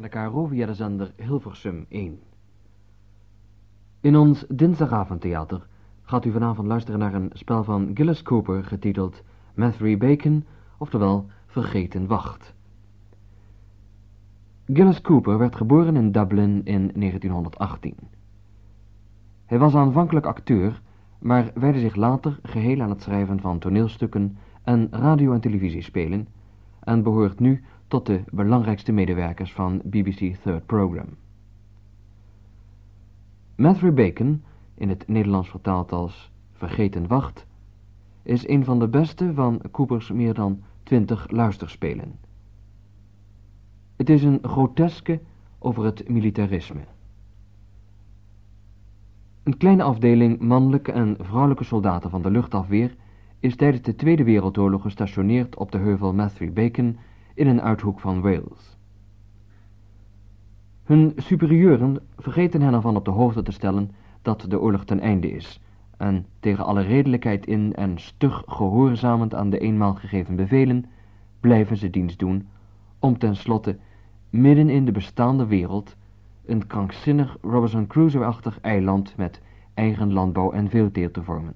van de KRO via de zender Hilversum 1. In ons dinsdagavondtheater gaat u vanavond luisteren naar een spel van Gillis Cooper getiteld Mathery Bacon, oftewel Vergeten Wacht. Gillis Cooper werd geboren in Dublin in 1918. Hij was aanvankelijk acteur, maar wijde zich later geheel aan het schrijven van toneelstukken en radio- en televisiespelen en behoort nu tot de belangrijkste medewerkers van BBC Third Program. Matthew Bacon, in het Nederlands vertaald als Vergeten Wacht, is een van de beste van Coopers meer dan twintig luisterspelen. Het is een groteske over het militarisme. Een kleine afdeling mannelijke en vrouwelijke soldaten van de luchtafweer is tijdens de Tweede Wereldoorlog gestationeerd op de heuvel Mathery Bacon in een uithoek van Wales. Hun superieuren vergeten hen ervan op de hoogte te stellen dat de oorlog ten einde is, en tegen alle redelijkheid in en stug gehoorzamend aan de eenmaal gegeven bevelen, blijven ze dienst doen, om tenslotte midden in de bestaande wereld een krankzinnig Robinson Crusoe-achtig eiland met eigen landbouw en veelteer te vormen.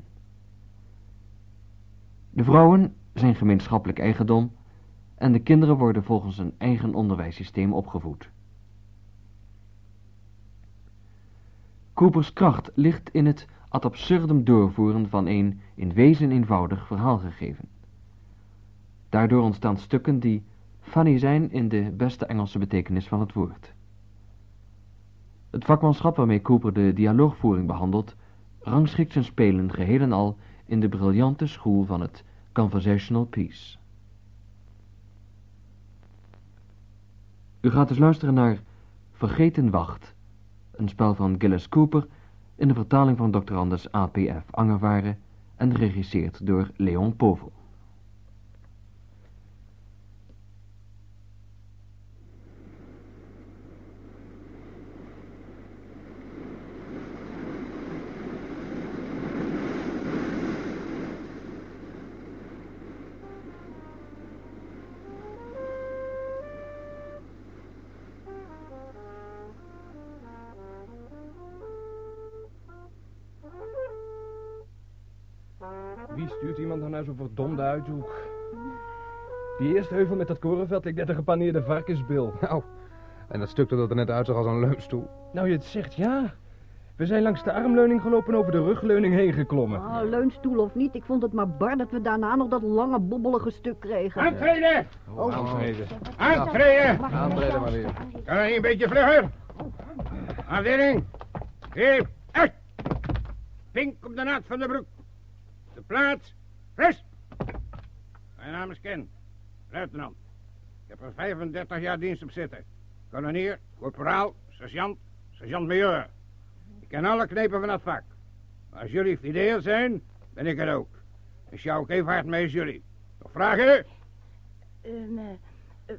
De vrouwen zijn gemeenschappelijk eigendom en de kinderen worden volgens een eigen onderwijssysteem opgevoed. Coopers kracht ligt in het ad absurdum doorvoeren van een in wezen eenvoudig verhaal gegeven. Daardoor ontstaan stukken die funny zijn in de beste Engelse betekenis van het woord. Het vakmanschap waarmee Cooper de dialoogvoering behandelt, rangschikt zijn spelen geheel en al in de briljante school van het conversational piece. U gaat dus luisteren naar Vergeten Wacht, een spel van Gillis Cooper in de vertaling van Dr. Anders A.P.F. Angervaren en geregisseerd door Leon Povel. Wie stuurt iemand nou naar zo'n verdomde uithoek? Die eerste heuvel met dat korenveld lijkt net een gepaneerde varkensbil. Nou, en dat stuk dat er net uitzag als een leunstoel. Nou, je het zegt, ja. We zijn langs de armleuning gelopen en over de rugleuning heen geklommen. Ah, leunstoel of niet, ik vond het maar bar dat we daarna nog dat lange bobbelige stuk kregen. Aantreden! Oh, aantreden. Aantreden! Aantreden maar weer. Kan er een beetje vlugger? Afdeling! Geef! Uit! Pink op de naad van de broek. Plaats. Rust! Mijn naam is Ken. Luitenant. Ik heb er 35 jaar dienst op zitten. Kolonier, corporaal, sergeant, sergeant-major. Ik ken alle knepen van dat vak. Maar als jullie fideel zijn, ben ik er ook. En sjouw ik even hard mee als jullie. Nog vragen? Eh,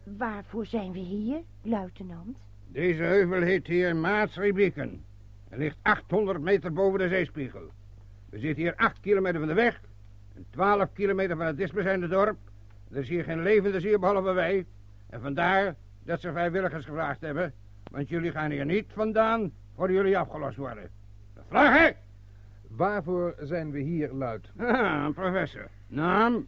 waarvoor zijn we hier, luitenant? Deze heuvel heet hier Maatsribieken. En ligt 800 meter boven de zeespiegel. We zitten hier 8 kilometer van de weg. En 12 kilometer van het dichtstbijzijnde dorp. Er is hier geen levende zier behalve wij. En vandaar dat ze vrijwilligers gevraagd hebben. Want jullie gaan hier niet vandaan voor jullie afgelost worden. Vragen? Waarvoor zijn we hier, luid? Ah, professor. Naam?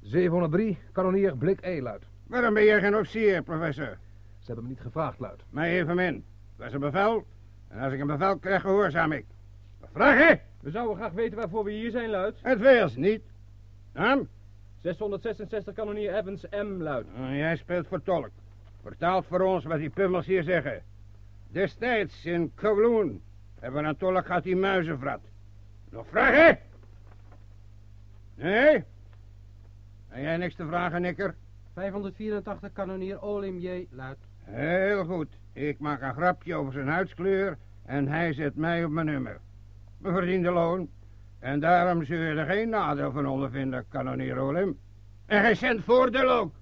703, kanonier Blik E, luid. Waarom ben jij geen officier, professor? Ze hebben me niet gevraagd, luid. Mij even min. Dat is een bevel. En als ik een bevel krijg, gehoorzaam ik. Vragen? We zouden graag weten waarvoor we hier zijn, luid. Het Wales niet. Naam? 666 kanonier Evans M, luid. Ah, jij speelt voor tolk. Vertaalt voor ons wat die pummels hier zeggen. Destijds in Kowloon hebben we een tolk gehad die muizen vrat. Nog vragen? Nee? En jij niks te vragen, Nikker? 584 kanonier Olim J. Luid. Heel goed. Ik maak een grapje over zijn huidskleur en hij zet mij op mijn nummer. We verdienen loon. En daarom zul je er geen nadeel van ondervinden, kanonier Olim. En geen cent voordeel ook.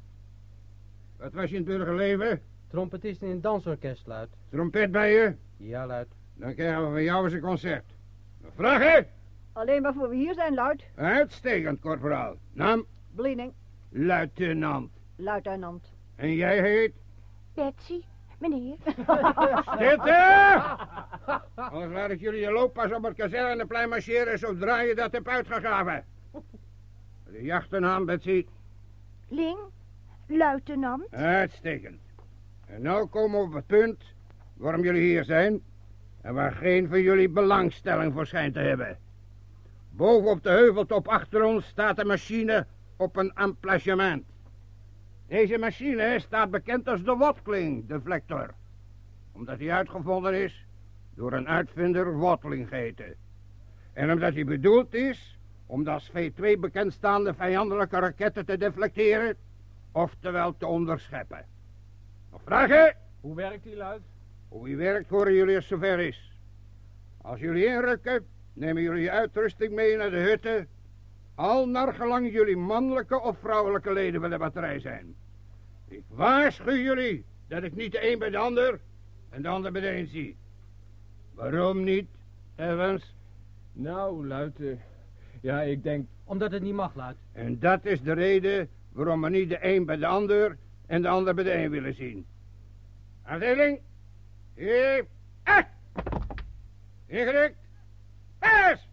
Wat was je in het burgerleven? Trompetist in een dansorkest, Luid. Trompet bij je? Ja, Luid. Dan krijgen we van jou eens een concert. Nog Vragen? Alleen waarvoor we hier zijn, luid. Uitstekend, corporaal. Naam? Bliening, Luitenant. luitenant. En jij heet? Betsy, Meneer. Stilte! Anders laat ik jullie je looppas op het kazerneplein marcheren zodra je dat hebt uitgegraven. De jachtennaam, Betsy. Ling. Luitenant. Uitstekend. En nou komen we op het punt waarom jullie hier zijn en waar geen van jullie belangstelling voor schijnt te hebben. Boven op de heuveltop achter ons staat een machine op een emplacement. Deze machine staat bekend als de Watling deflector, omdat hij uitgevonden is door een uitvinder Watling geheten. En omdat hij bedoeld is om de als V2 bekendstaande vijandelijke raketten te deflecteren, oftewel te onderscheppen. Nog vragen? Hoe werkt die luid? Hoe die werkt horen jullie als zover is. Als jullie inrukken, nemen jullie je uitrusting mee naar de hutten. Al naar gelang jullie mannelijke of vrouwelijke leden van de batterij zijn. Ik waarschuw jullie dat ik niet de een bij de ander en de ander bij de een zie. Waarom niet, Evans? Nou, luid, eh, ja, ik denk... Omdat het niet mag, luid. En dat is de reden waarom we niet de een bij de ander en de ander bij de een willen zien. Afdeling, hier, ah! Ingedrukt, pers!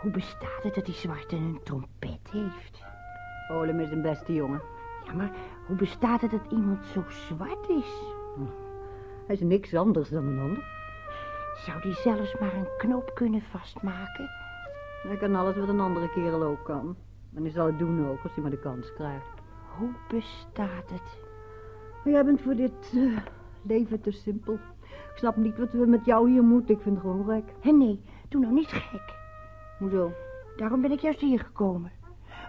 Hoe bestaat het dat die zwarte een trompet heeft? Olem is een beste jongen. Ja, maar hoe bestaat het dat iemand zo zwart is? Hij is niks anders dan een ander. Zou die zelfs maar een knoop kunnen vastmaken? Hij kan alles wat een andere kerel ook kan. En hij zal het doen ook, als hij maar de kans krijgt. Hoe bestaat het? Maar jij bent voor dit eh, leven te simpel. Ik snap niet wat we met jou hier moeten. Ik vind het gewoon gek. Hé, nee, doe nou niet gek. Hoezo? Daarom ben ik juist hier gekomen.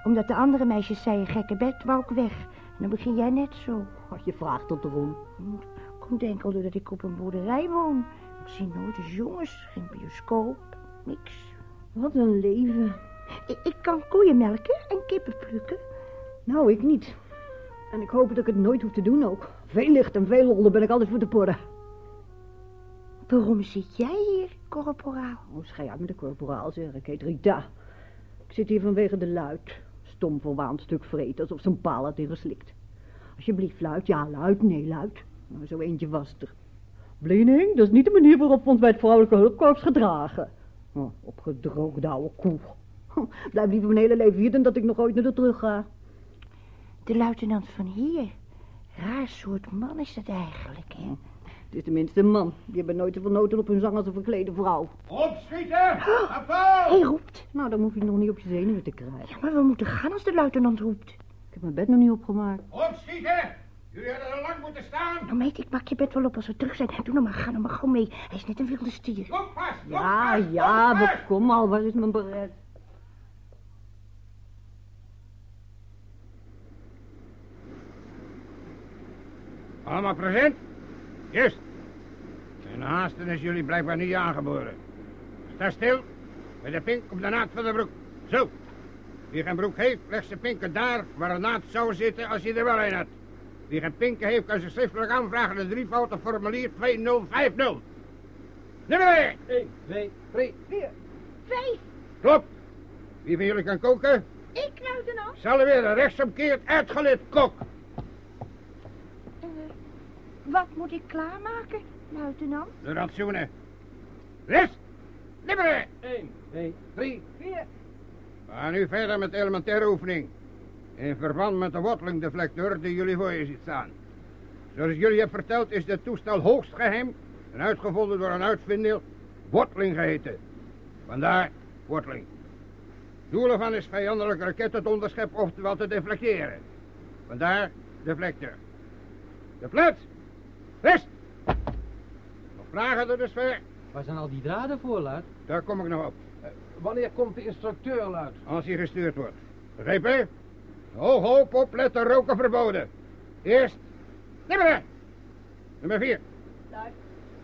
Omdat de andere meisjes zeiden gekke bed, wou ik weg. En dan begin jij net zo. Als je vraagt tot erom. Komt enkel doordat ik op een boerderij woon. Ik zie nooit eens jongens, geen bioscoop, niks. Wat een leven. Ik, kan koeien melken en kippen plukken. Nou, ik niet. En ik hoop dat ik het nooit hoef te doen ook. Veel licht en veel lol, ben ik altijd voor te porren. Waarom zit jij hier, corporaal? Oh, schei uit met de corporaal, zeg ik. Heet Rita. Ik zit hier vanwege de luid. Stom verwaand stuk vreet, alsof zijn paal had ingeslikt. Alsjeblieft, luid. Ja, luid. Nee, luid. Nou, zo eentje was er. Bleening, dat is niet de manier waarop we ons bij het vrouwelijke hulpkorps gedragen. Oh, opgedroogde oude koe. Blijf liever mijn hele leven hier dan dat ik nog ooit naar de terug ga. De luitenant van hier. Raar soort man is dat eigenlijk, hè? Het is tenminste een man. Die hebben nooit zoveel noten op hun zang als een verklede vrouw. Opschieten! Hij roept. Nou, dan hoef je nog niet op je zenuwen te krijgen. Ja, maar we moeten gaan als de luitenant roept. Ik heb mijn bed nog niet opgemaakt. Opschieten! Jullie hadden er lang moeten staan. Nou, meid, ik maak je bed wel op als we terug zijn. Doe nou maar, ga nou maar gewoon mee. Hij is net een wilde stier. Loop vast, loop Ja, vast, ja, vast. kom al. Waar is mijn beret? Allemaal present? Juist. En haasten is jullie blijkbaar niet aangeboren. Sta stil, met de pink op de naad van de broek. Zo. Wie geen broek heeft, legt zijn pinken daar waar een naad zou zitten als hij er wel een had. Wie geen pinken heeft, kan zich schriftelijk aanvragen de driefouten formulier 2050. Nummer 1. 1, 2, 3, 4. Vijf. Klopt. Wie van jullie kan koken? Ik, luitenant. Zal er weer een rechtsomkeerd uitgelid kok. Wat moet ik klaarmaken, luitenant? De rantsoenen. Rest. Nummer 1, 2, 3, 4. We gaan nu verder met de elementaire oefening. In verband met de Watling-deflector die jullie voor je ziet staan. Zoals ik jullie heb verteld is dit toestel hoogst geheim en uitgevonden door een uitvinder Watling geheten. Vandaar Watling. Doel ervan is vijandelijke raketten te onderscheppen, oftewel te deflecteren. Vandaar deflector. De plaats. Rest. Nog vragen tot dusver? Waar zijn al die draden voor, luid? Daar kom ik nog op. Eh, Wanneer komt de instructeur luid? Als hij gestuurd wordt. Begrepen? Hoog, hoop, opletten, roken verboden. Eerst, nummer Nummer vier.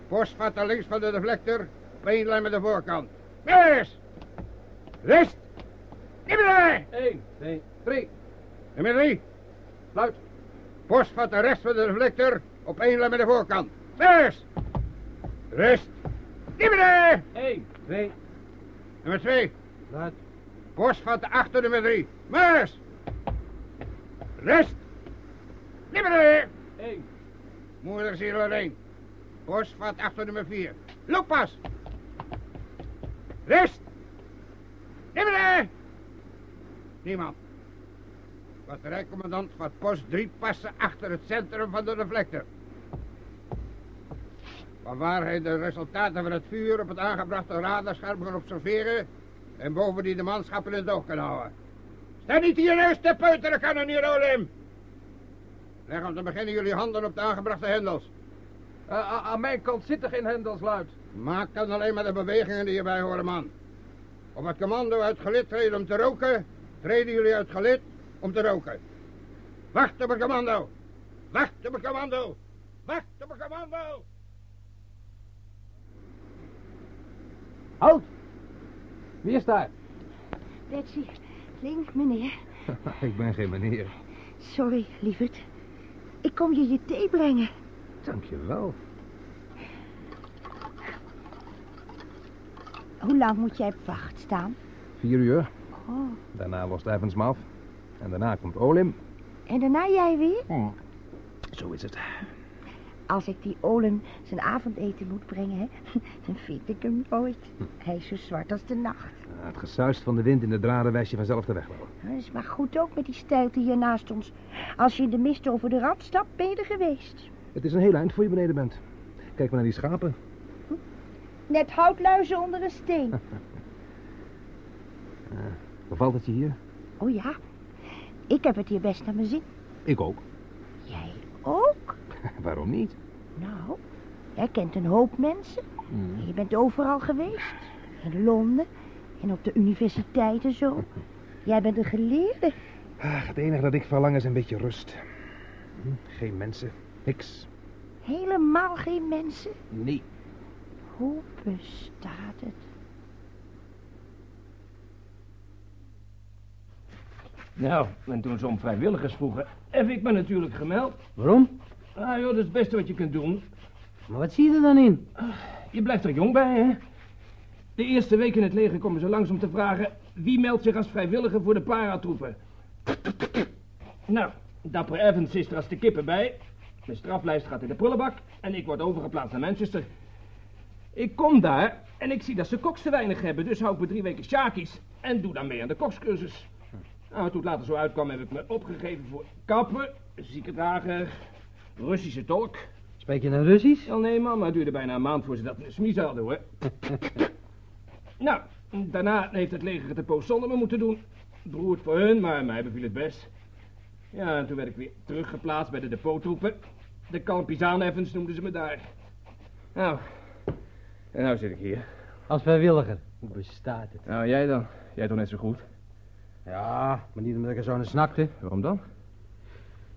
Post gaat naar links van de deflector, op één lijn met de voorkant. Eerst. Rest. Nummer 1, 2, 3. Nummer drie. Luid. Post gaat naar rechts van de deflector, op één lijn met de voorkant. Eerst. Rest. Lieverde! Eén. Twee. Nummer twee. Luid. Borstvat achter nummer drie. Mars! Rust! Lieverde! Eén. Moederziel alleen. Borstvat achter nummer vier. Looppas! Rust! Lieverde! Niemand. Batterijcommandant van post 3 passen achter het centrum van de reflector. Vanwaar hij de resultaten van het vuur op het aangebrachte radarscherm kan observeren en bovendien de manschappen in het oog kan houden. Sta niet hier neus te peuteren, kanonier Olim! Leg om te beginnen jullie handen op de aangebrachte hendels. Eh, aan mijn kant zitten geen hendels, luid. Maak dan alleen maar de bewegingen die hierbij horen, man. Op het commando uit gelid treden om te roken, treden jullie uit gelid om te roken. Wacht op het commando! Wacht op het commando! Wacht op het commando! Halt! Wie is daar? Betsy, Link, meneer. Ik ben geen meneer. Sorry, lieverd. Ik kom je je thee brengen. Dank je wel. Hoe lang moet jij op wacht staan? Vier uur. Oh, Daarna was Evans me af. En daarna komt Olim. en daarna jij weer? Zo is het. Als ik die Olen zijn avondeten moet brengen, hè, dan vind ik hem nooit. Hij is zo zwart als de nacht. Het gesuist van de wind in de draden wijst je vanzelf de weg wel. Dat is maar goed ook met die stijlte hier naast ons. Als je in de mist over de rand stapt, ben je er geweest. Het is een heel eind voor je beneden bent. Kijk maar naar die schapen. Net houtluizen onder een steen. Bevalt het je hier? Oh ja, ik heb het hier best naar mijn zin. Ik ook. Jij ook? Waarom niet? Nou, jij kent een hoop mensen. En Je bent overal geweest. In Londen en op de universiteit en zo. Jij bent een geleerde. Ach, het enige dat ik verlang is een beetje rust. Hm, Geen mensen. Niks. Helemaal geen mensen. Nee. Hoe bestaat het? Nou, en toen ze om vrijwilligers vroegen, heb ik me natuurlijk gemeld. Waarom? Ah joh, dat is het beste wat je kunt doen. Maar wat zie je er dan in? Je blijft er jong bij, hè? De eerste week in het leger komen ze langs om te vragen... wie meldt zich als vrijwilliger voor de paratroepen? Nou, dapper Evans is er als de kippen bij. Mijn straflijst gaat in de prullenbak... en ik word overgeplaatst naar Manchester. Ik kom daar en ik zie dat ze koks te weinig hebben... dus hou ik me drie weken sjakies en doe dan mee aan de kokscursus. Nou, toen het later zo uitkwam heb ik me opgegeven voor kapper, ziekendrager, Russische tolk... Spreek je nou Russisch? Wel nee, man, maar het duurde bijna een maand voor ze dat smies hadden, hoor. nou, daarna heeft het leger het een poos zonder me moeten doen. Beroerd voor hun, maar mij beviel het best. Ja, en toen werd ik weer teruggeplaatst bij de depottroepen. De Kalmpizaan Evans noemden ze me daar. Nou, en nou zit ik hier. Als vrijwilliger. Hoe bestaat het? Nou, jij dan? Jij toch net zo goed? Ja, maar niet omdat ik er zo naar snakte. Waarom dan?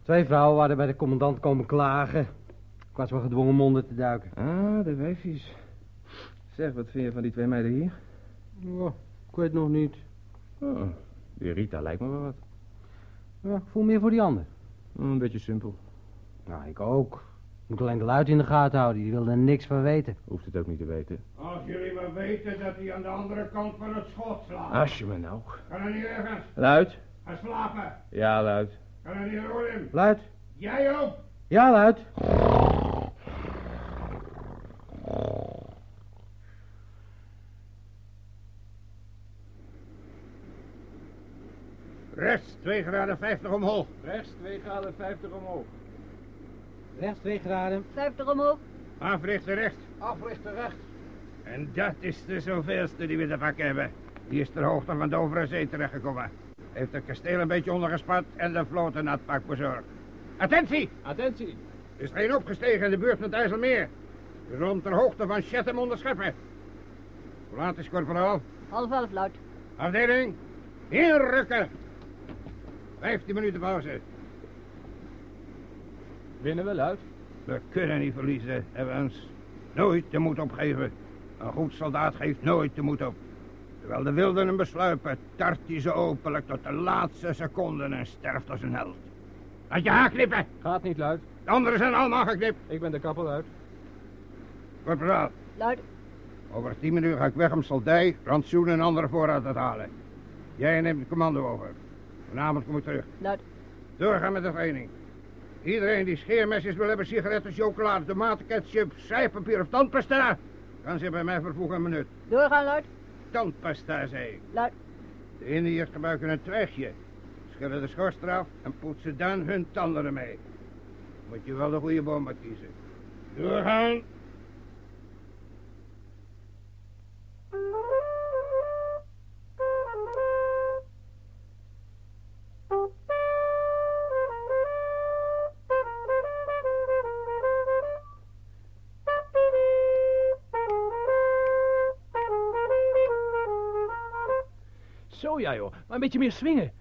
Twee vrouwen waren bij de commandant komen klagen. Ik was wel gedwongen om onder te duiken. Ah, de wijfjes. Zeg, wat vind je van die twee meiden hier? Ja, ik weet nog niet. Oh, die Rita lijkt me wel wat. Ja, ik voel meer voor die ander. Een beetje simpel. Nou, ik ook. Ik moet alleen de luid in de gaten houden. Die wilde er niks van weten. Hoeft het ook niet te weten. Als jullie maar weten dat hij aan de andere kant van het schot slaat. Als je me nou. Kan er niet ergens. Luid? Ga slapen. Ja, luid. Kan er niet. Luid? Jij ook. Ja, luid. Rechts 2 graden 50 omhoog. Rechts 2 graden 50 omhoog. Rechts twee graden. 50 omhoog. Africhten rechts. Africhten rechts. En dat is de zoveelste die we te pakken hebben. Die is ter hoogte van de Overe Zee terechtgekomen. Heeft het kasteel een beetje ondergespat en de vloot een natpak bezorgd. Attentie! Attentie. Er is geen opgestegen in de buurt van het IJsselmeer. Rond ter hoogte van Chatham onderscheppen. Hoe laat is korporaal? Half elf luid. Afdeling, inrukken. 15 minuten pauze. Winnen we luid. We kunnen niet verliezen, Evans. Nooit de moed opgeven. Een goed soldaat geeft nooit de moed op. Terwijl de wilden hem besluipen, tart hij ze openlijk tot de laatste seconden en sterft als een held. Laat je haar knippen. Gaat niet luid. De anderen zijn allemaal geknipt. Ik ben de kappel uit. Korporaal, Luid. Over tien minuten ga ik weg om soldij, rantsoen en andere voorraad te halen. Jij neemt het commando over. Vanavond kom ik terug. Luid. Doorgaan met de training. Iedereen die scheermesjes wil hebben, sigaretten, chocolade, tomaten, ketchup, schrijfpapier of tandpasta... kan zich bij mij vervoegen een minuut. Doorgaan, luid. Tandpasta, zei ik. Luid. De Indiërs gebruiken een twijgje. Schillen de schors eraf en poetsen dan hun tanden ermee. Moet je wel de goede boom maar kiezen. Doorgaan. Zo ja joh, maar een beetje meer swingen.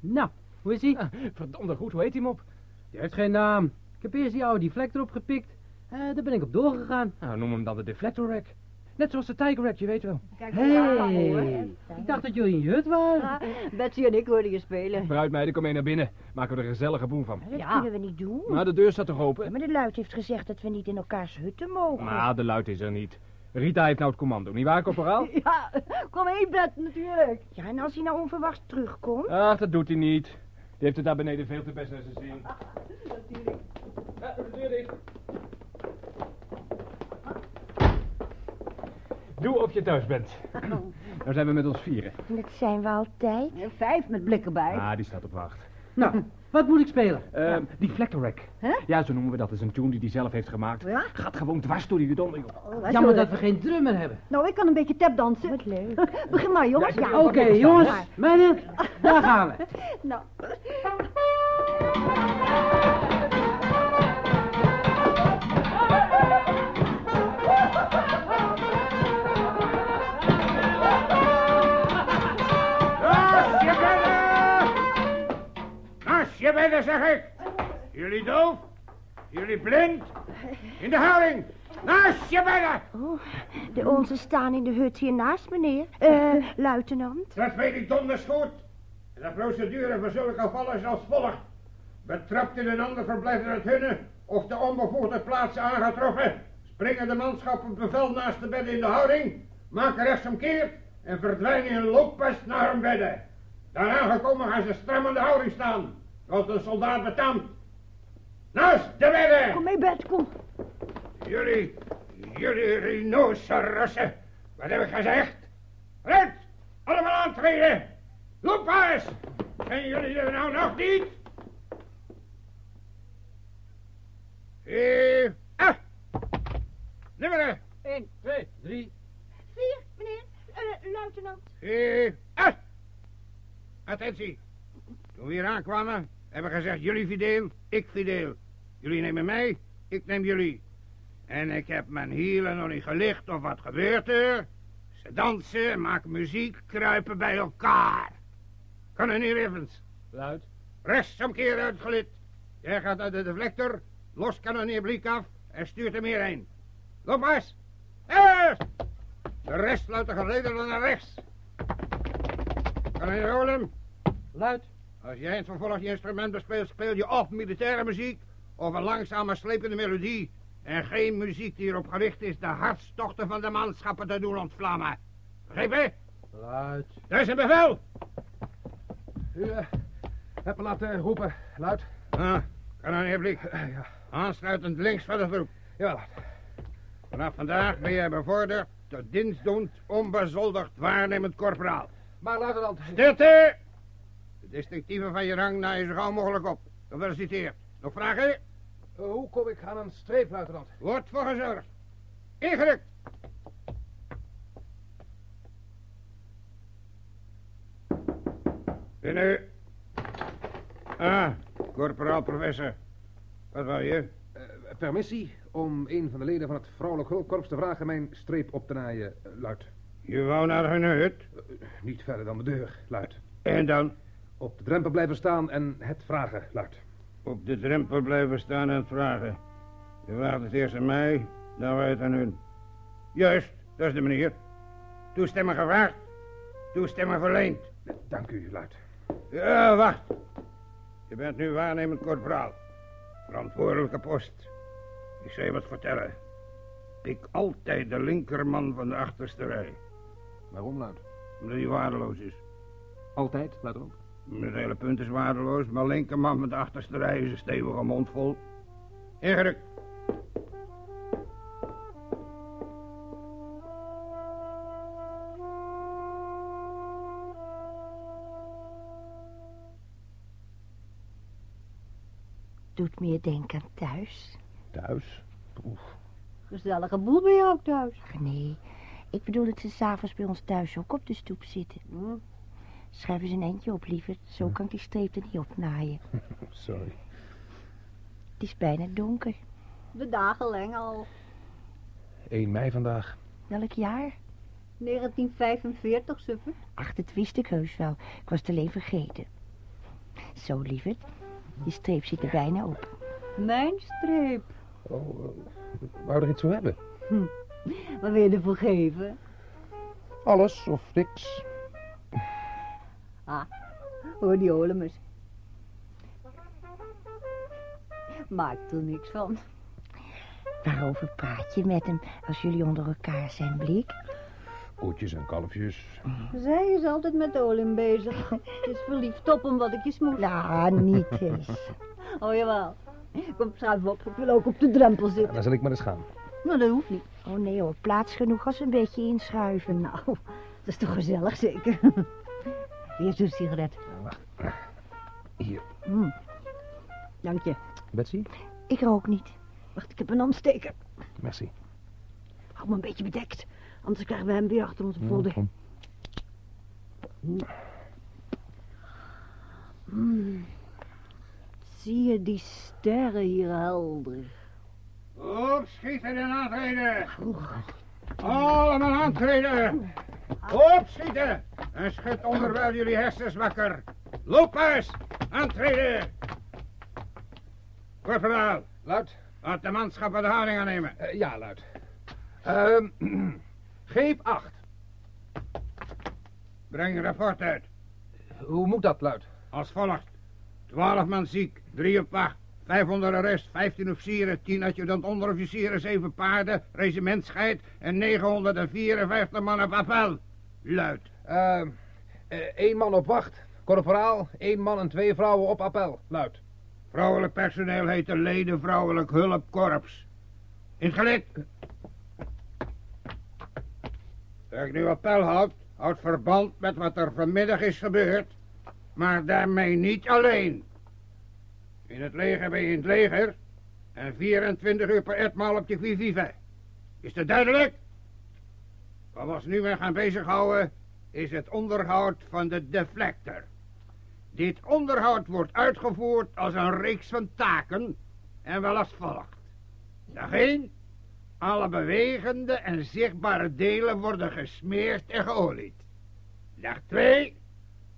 Nou, hoe is hij? Ah, Verdomde goed, hoe heet hij hem op? Die heeft geen naam. Ik heb eerst die oude deflector opgepikt. Eh, daar ben ik op doorgegaan. Nou, noem hem dan de deflector rack. Net zoals de Tiger rack, je weet wel. Kijk, hey. ik dacht dat jullie in je hut waren. Ah, Betsy en ik hoorden je spelen. Bruidmeiden, kom mee naar binnen. Maken we er een gezellige boel van. Dat Ja. kunnen we niet doen. Maar de deur staat toch Ja, open? maar de luid heeft gezegd dat we niet in elkaars hutten mogen. Maar de luid is er niet. Rita heeft nou het commando, nietwaar, corporaal? Ja, kom heen, Bet, natuurlijk. Ja, en als hij nou onverwachts terugkomt? Ach, dat doet hij niet. Die heeft het daar beneden veel te best naar zijn zin. Ja, de deur dicht. Doe of je thuis bent. Nou zijn we met ons vieren. Dat zijn we altijd. Ja, Vijf met blik erbij. Ah, die staat op wacht. Nou, wat moet ik spelen? Uh, die Flectorack. Hè? Ja, zo noemen we dat. Dat is een tune die hij zelf heeft gemaakt. Ja? Gaat gewoon dwars door die donder, joh. Oh, Jammer dat we geen drummer hebben. Nou, ik kan een beetje tapdansen. Wat leuk. Begin maar, jongens. Ja, Oké, jongens, meiden, daar gaan we. Nou. Je bedden, zeg ik! Jullie doof? Jullie blind? In de houding! Naast je bedden! Oh, de onze staan in de hut hiernaast, meneer. Eh, luitenant. Dat weet ik donders goed. En de procedure voor zulke gevallen is als volgt. Betrapt in een ander verblijf dan het hunne, of de onbevoegde plaatsen aangetroffen, springen de manschap op bevel naast de bedden in de houding, maken rechtsomkeert en verdwijnen in een looppas naar hun bedden. Daarna gekomen gaan ze stram in de houding staan, zoals een soldaat betaamt. Naast de bedden! Kom mee, Bet, kom. Jullie, jullie rhinocerossen, wat heb ik gezegd? Red, allemaal aantreden! Looppaas! Zijn jullie er nou nog niet? Vier, ah! Nummer, Eén, twee, drie. Vier, meneer. Eh, luitenant. vier, ah! Attentie. Toen we hier aankwamen, hebben gezegd jullie fideel, ik fideel. Jullie nemen mij, ik neem jullie. En ik heb mijn hielen nog niet gelicht of wat gebeurt er? Ze dansen, maken muziek, kruipen bij elkaar. Kanonier Evans, Luid. rechtsomkeer uit het gelid. Jij gaat uit de deflector, los kanonier Bliek af en stuurt er meer heen. Loop maar. De rest luidt de gelederen naar rechts. Kanonier Olem, Luid. Als jij het vervolg je instrument bespeelt, speel je of militaire muziek of een langzame slepende melodie. En geen muziek die erop gericht is de hartstochten van de manschappen te doen ontvlammen. Begrepen? Luid. Dat is een bevel. U uh, hebt me laten roepen, luid. Ah, kanonier Bliek. ja. Aansluitend links van de groep. Ja, luid. Vanaf vandaag ben jij bevorderd tot dienstdoend, onbezoldigd, waarnemend korporaal. Maar luitenant... Stilte! Distinctieven van je rang na je zo gauw mogelijk op. Gefeliciteerd. Nog vragen? eh, hoe kom ik aan een streep, luitenant? Wordt voor gezorgd. Ingerukt. Binnen. Ah, korporaal professor. Wat wou je? Eh, permissie om een van de leden van het vrouwelijk hulpkorps te vragen mijn streep op te naaien, eh, luid. Je wou naar hun hut. Niet verder dan de deur, luid. En dan Op de drempel blijven staan en het vragen, luid. op de drempel blijven staan en het vragen. Je vraagt het eerst aan mij, Dan weet aan hun. Juist, dat is de manier. Toestemming gevraagd. Toestemming verleend. Dank u, luid. Ja, wacht. Je bent nu waarnemend korporaal. Verantwoordelijke post. Ik zou je wat vertellen. Pik altijd de linkerman van de achterste rij. Waarom, luid? Omdat hij waardeloos is. Altijd, luid ook. Het hele punt is waardeloos, maar linkerman met de achterste rij is een stevige mond vol. Ingerukt. Doet meer denken aan thuis. Thuis? Oef. Gezellige boel ben je ook thuis. Ach nee, ik bedoel dat ze s'avonds bij ons thuis ook op de stoep zitten. Hm. Schrijf eens een eindje op, liever. Zo kan ik die streep er niet opnaaien. Sorry. Het is bijna donker. De dagen lang al. 1 mei vandaag. Welk jaar? 1945, suffer. Ach, dat wist ik heus wel. Ik was het alleen vergeten. Zo, lieverd. Die streep zit er bijna op. Mijn streep. Oh, eh, wou er iets voor hebben? Wat wil je ervoor geven? Alles of niks. Ah, hoor die Olemus. Maakt er niks van. Waarover praat je met hem als jullie onder elkaar zijn, Blik? Koetjes en kalfjes. Zij is altijd met Olim bezig. Het is verliefd op hem wat ik je smoes. Nou, niet eens. Oh jawel. Kom, schuif op. Ik wil ook op de drempel En zitten. dan zal ik maar eens gaan. Nou, dat hoeft niet. Oh nee hoor, plaats genoeg als we een beetje inschuiven. Nou, dat is toch gezellig zeker? Eerst een sigaret. Hier. Hm. Dank je. Betsy? Ik rook niet. Wacht, ik heb een ontsteker. Merci. Hou me een beetje bedekt. Anders krijgen we hem weer achter onze polder. Mm. Zie je die sterren hier helder? Opschieten en aantreden. Allemaal aantreden. Opschieten. En schud onderwijl jullie hersens wakker. Lopers, aantreden. Corporaal, Luid? laat de manschappen de houding aannemen. Eh, ja, luid. Ehm geef acht. Breng een rapport uit. Hoe moet dat, luid? Als volgt. 12 man ziek, 3 op wacht, 500 arrest, 15 officieren, 10 adjudant onderofficieren, 7 paarden, regimentscheid en 954 man op appel. Luid. Ehm één man op wacht. Corporaal, één man en twee vrouwen op appel. Luid. Vrouwelijk personeel heet de leden vrouwelijk hulpkorps. In het gelid. Dat ik nu appel houd, houdt verband met wat er vanmiddag is gebeurd, maar daarmee niet alleen. In het leger ben je in het leger en 24 uur per etmaal op je vive. Is dat duidelijk? Wat we ons nu mee gaan bezighouden is het onderhoud van de deflector. Dit onderhoud wordt uitgevoerd als een reeks van taken en wel als volgt. Dag 1. Alle bewegende en zichtbare delen worden gesmeerd en geolied. Dag 2.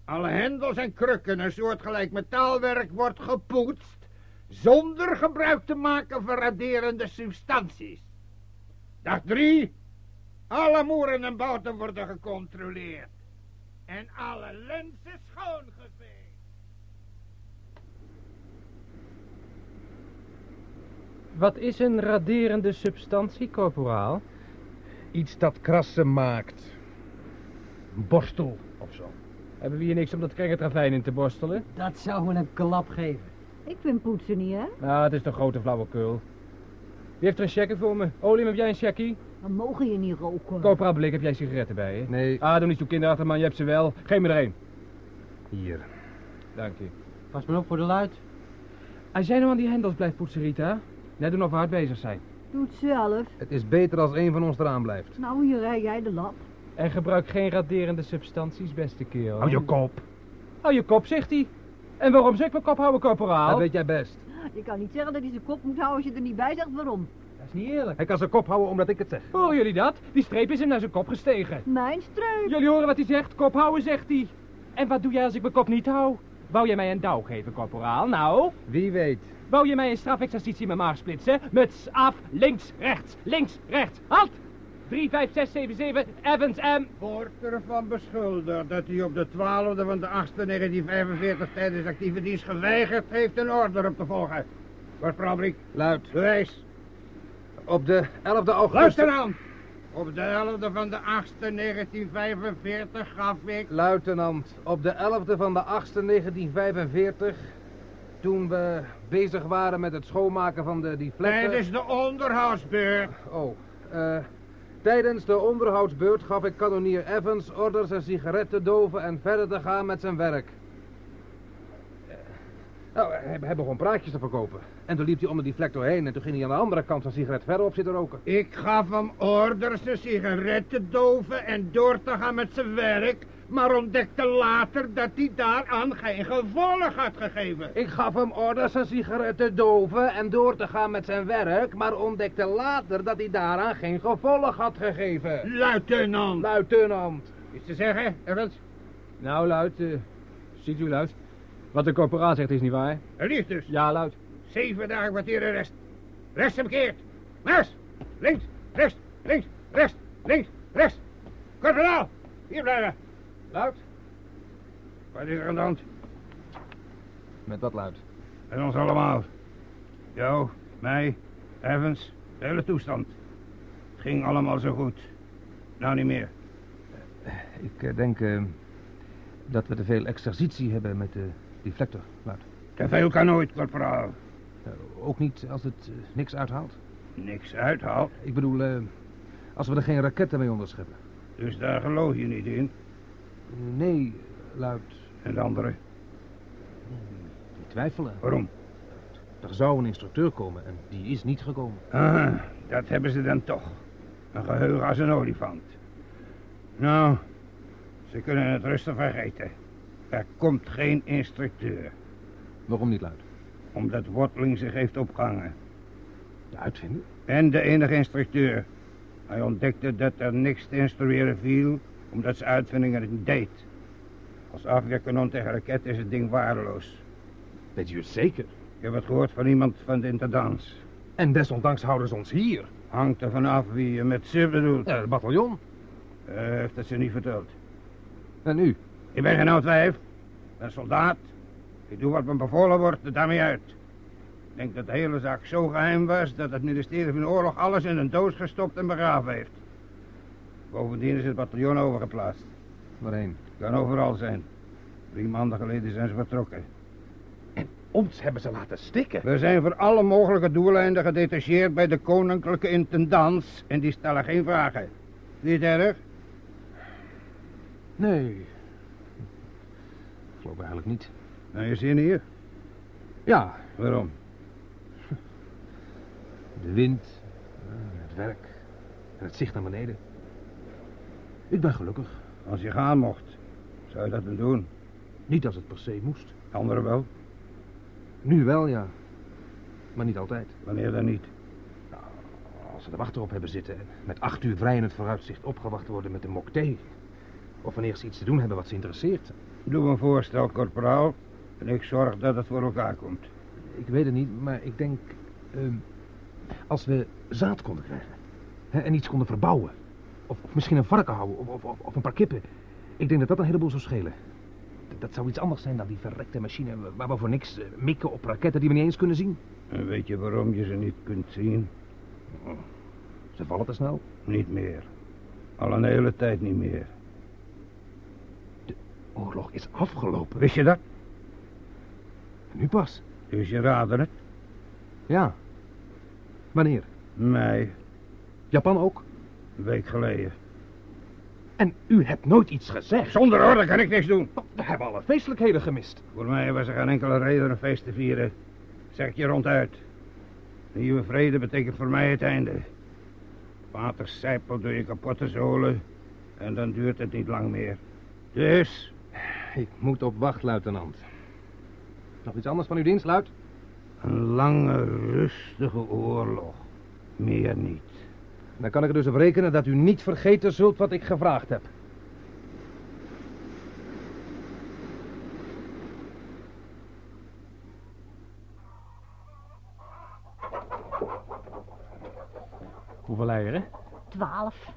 Alle hendels en krukken en soortgelijk metaalwerk wordt gepoetst zonder gebruik te maken van raderende substanties. Dag 3. Alle moeren en bouten worden gecontroleerd en alle lenzen schoongeveegd. Wat is een raderende substantie, corporaal? Iets dat krassen maakt. Een borstel of zo. Hebben we hier niks om dat krengetravijn in te borstelen? Dat zou me een klap geven. Ik vind poetsen niet, hè? Nou, het is toch grote flauwekul. Wie heeft er een checker voor me? Olim, heb jij een checkie? Dan mogen je niet roken. Corporaal Blik, heb jij sigaretten bij je? Nee. Ah, doe niet zo kinderachtig, man. Je hebt ze wel. Geef me er een. Hier. Dank je. Pas maar op voor de luid. Als jij nou aan die hendels blijft poetsen, Rita, net doen of we hard bezig zijn. Doe het zelf. Het is beter als één van ons eraan blijft. Nou, hier rij jij de lap. En gebruik geen raderende substanties, beste kerel. Hou je kop. Hou je kop, zegt hij. En waarom zeg ik mijn kop houden, corporaal? Dat weet jij best. Je kan niet zeggen dat hij zijn kop moet houden als je er niet bij zegt waarom. Dat is niet eerlijk. Hij kan zijn kop houden omdat ik het zeg. Horen jullie dat? Die streep is hem naar zijn kop gestegen. Mijn streep. Jullie horen wat hij zegt? Kop houden, zegt hij. En wat doe jij als ik mijn kop niet hou? Wou je mij een douw geven, korporaal? Nou? Wie weet. Wou je mij een strafexercitie met maag splitsen? Muts af, links, rechts, links, rechts. Halt! 3, 5, 6, 7, 7, Evans M. Wordt ervan beschuldigd dat hij op de 12e van de 8e 1945 tijdens actieve dienst geweigerd heeft een order op te volgen. Korporaalbriek, Luid. bewijs. Op de 11e augustus... Luitenant! Op de 11e van de 8e 1945 gaf ik... Luitenant, op de 11e van de 8e 1945, toen we bezig waren met het schoonmaken van de deflector... Tijdens de onderhoudsbeurt. Oh, eh... tijdens de onderhoudsbeurt gaf ik kanonier Evans orders een sigaret te doven en verder te gaan met zijn werk. Eh, Nou, hij, hij begon praatjes te verkopen. En toen liep hij om de deflector heen en toen ging hij aan de andere kant zijn sigaret verder op zitten roken. Ik gaf hem orders een sigaret te doven en door te gaan met zijn werk, maar ontdekte later dat hij daaraan geen gevolg had gegeven. Ik gaf hem orders een sigaret te doven en door te gaan met zijn werk, maar ontdekte later dat hij daaraan geen gevolg had gegeven. Luitenant. Luitenant. Iets te zeggen, Evans? Nou, luid, eh, ziet u luid. Wat de korporaal zegt is niet waar. Er ligt dus. Ja, luid. Zeven dagen kwartier arrest. Rechts en keert. Mars. Links, rechts, links, rechts, links, rechts. Korporaal. Hier blijven. Luid? Wat is er aan de hand? Met wat luid? Met ons allemaal. Jou, mij, Evans, de hele toestand. Ging allemaal zo goed. Nou niet meer. Ik eh, denk eh, dat we te veel exercitie hebben met de deflector. Luid. Te veel kan nooit, korporaal. Eh, ook niet als het eh, niks uithaalt. Niks uithaalt. Ik bedoel, eh, als we er geen raketten mee onderscheppen. Dus daar geloof je niet in. Nee, luid. En de andere. Die twijfelen. Waarom? Er zou een instructeur komen en die is niet gekomen. Ah, dat hebben ze dan toch. Een geheugen als een olifant. Nou, ze kunnen het rustig vergeten. Er komt geen instructeur. Waarom niet luid? Omdat Watling zich heeft opgehangen. De uitvinder? En de enige instructeur. Hij ontdekte dat er niks te instrueren viel, omdat zijn uitvinding het niet deed. Als afweerkanon tegen raket is het ding waardeloos. Weet u het zeker? Ik heb het gehoord van iemand van de intendants. En desondanks houden ze ons hier. Hangt er vanaf wie je met ze bedoelt. Ja, het bataljon. Eh, heeft het ze niet verteld. En u? Ik ben geen oud wijf. Ik ben soldaat. Ik doe wat me bevolen wordt, daarmee uit. Ik denk dat de hele zaak zo geheim was dat het ministerie van de Oorlog alles in een doos gestopt en begraven heeft. Bovendien is het bataljon overgeplaatst. Waarheen? Kan overal zijn. Drie maanden geleden zijn ze vertrokken. Ons hebben ze laten stikken. We zijn voor alle mogelijke doeleinden gedetacheerd bij de koninklijke intendants en die stellen geen vragen. Het erg? Nee. Ik geloof eigenlijk niet. Nou, je zin hier. Ja, Waarom? de wind, eh, het werk en het zicht naar beneden. Ik ben gelukkig. Als je gaan mocht, zou je dat dan doen? Niet als het per se moest. Anderen wel. Nu wel, ja. Maar niet altijd. Wanneer dan niet? Als ze er wachten op hebben zitten en met acht uur vrij in het vooruitzicht opgewacht worden met een mok thee. Of wanneer ze iets te doen hebben wat ze interesseert. Doe een voorstel, korporaal. En ik zorg dat het voor elkaar komt. Ik weet het niet, maar ik denk... ehm, als we zaad konden krijgen. Hè, en iets konden verbouwen. Of, misschien een varken houden, of, of, een paar kippen. Ik denk dat dat een heleboel zou schelen. Dat, dat zou iets anders zijn dan die verrekte machine waar we voor niks eh, mikken op raketten die we niet eens kunnen zien. En weet je waarom je ze niet kunt zien? Ze vallen te snel. Niet meer. Al een hele tijd niet meer. Oorlog is afgelopen. Wist je dat? Nu pas. Dus je raadde het? Ja. Wanneer? Mei, Japan ook? Een week geleden. En u hebt nooit iets gezegd. Zonder orde kan ik niks doen. We hebben alle feestelijkheden gemist. Voor mij was er geen enkele reden een feest te vieren. Zeg ik je ronduit. Nieuwe vrede betekent voor mij het einde. Water sijpelt door je kapotte zolen. En dan duurt het niet lang meer. Dus, Ik moet op wacht, luitenant. Nog iets anders van uw dienst, luid? een lange, rustige oorlog. Meer niet. Dan kan ik er dus op rekenen dat u niet vergeten zult wat ik gevraagd heb. Hoeveel eieren? Twaalf.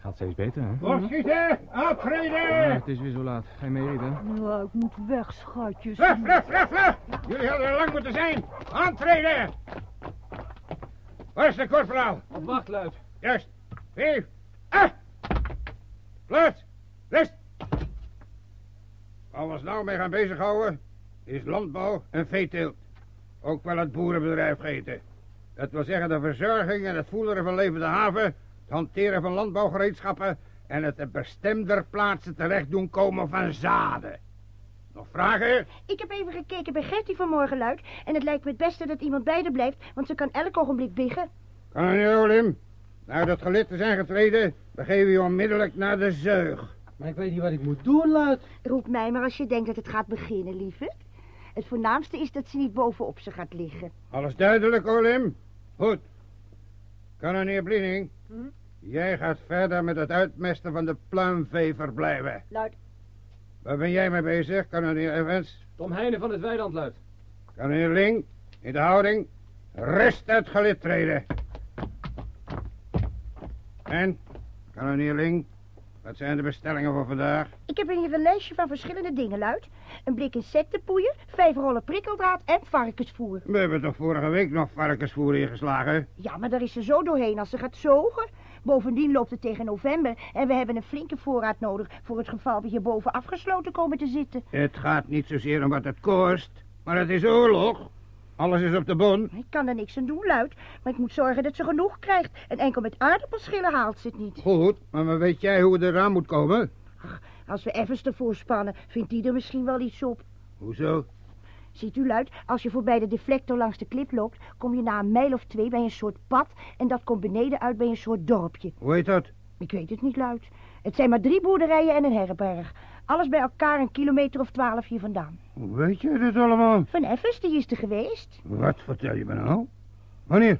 Gaat steeds beter, hè? Losschieten! Afvreden! Ja, het is weer zo laat. Ga je mee eten? Nou, ik moet weg, schatjes. Ruff, ruff, ruff, ruff. Jullie hadden er lang moeten zijn. Aantreden! Waar is de korporaal? Op wacht, luid. Juist. Vijf. Ah! Plaats. Rust. Waar we ons nou mee gaan bezighouden, is landbouw en veeteelt. Ook wel het boerenbedrijf geheten. Dat wil zeggen de verzorging en het voederen van levende haven, het hanteren van landbouwgereedschappen en het bestemder plaatsen terecht doen komen van zaden. Nog vragen? Ik heb even gekeken bij Gertie vanmorgen, luid. En het lijkt me het beste dat iemand bij haar blijft, want ze kan elk ogenblik biggen. Kan er niet, Olim? Nou dat gelid te zijn getreden, begeven we je onmiddellijk naar de zeug. Maar ik weet niet wat ik moet doen, luid. Roep mij maar als je denkt dat het gaat beginnen, lieve. Het voornaamste is dat ze niet bovenop ze gaat liggen. Alles duidelijk, Olim? Goed. Kanonier Bliening, jij gaat verder met het uitmesten van de pluimvee blijven. Luid. Waar ben jij mee bezig, kanonier Evans? Tom Heijnen van het Weiland, luid. Kanonier Ling, in de houding, rest uit gelid treden. En, kanonier Ling, wat zijn de bestellingen voor vandaag? Ik heb hier een lijstje van verschillende dingen, luid. Een blik insectenpoeier, vijf rollen prikkeldraad en varkensvoer. We hebben toch vorige week nog varkensvoer ingeslagen? Ja, maar daar is ze zo doorheen als ze gaat zogen. Bovendien loopt het tegen november en we hebben een flinke voorraad nodig... voor het geval we hierboven afgesloten komen te zitten. Het gaat niet zozeer om wat het kost, maar het is oorlog. Alles is op de bon. Ik kan er niks aan doen, luid. Maar ik moet zorgen dat ze genoeg krijgt. En enkel met aardappelschillen haalt ze het niet. Goed, maar weet jij hoe het eraan moet komen? Als we Evans ervoor spannen, vindt die er misschien wel iets op. Hoezo? Ziet u, luid, als je voorbij de deflector langs de klip loopt... kom je na een mijl of twee bij een soort pad... en dat komt beneden uit bij een soort dorpje. Hoe heet dat? Ik weet het niet, luid. Het zijn maar drie boerderijen en een herberg. Alles bij elkaar een kilometer of twaalf hier vandaan. Hoe weet je dit allemaal? Van Evans, die is er geweest. Wat vertel je me nou? Wanneer?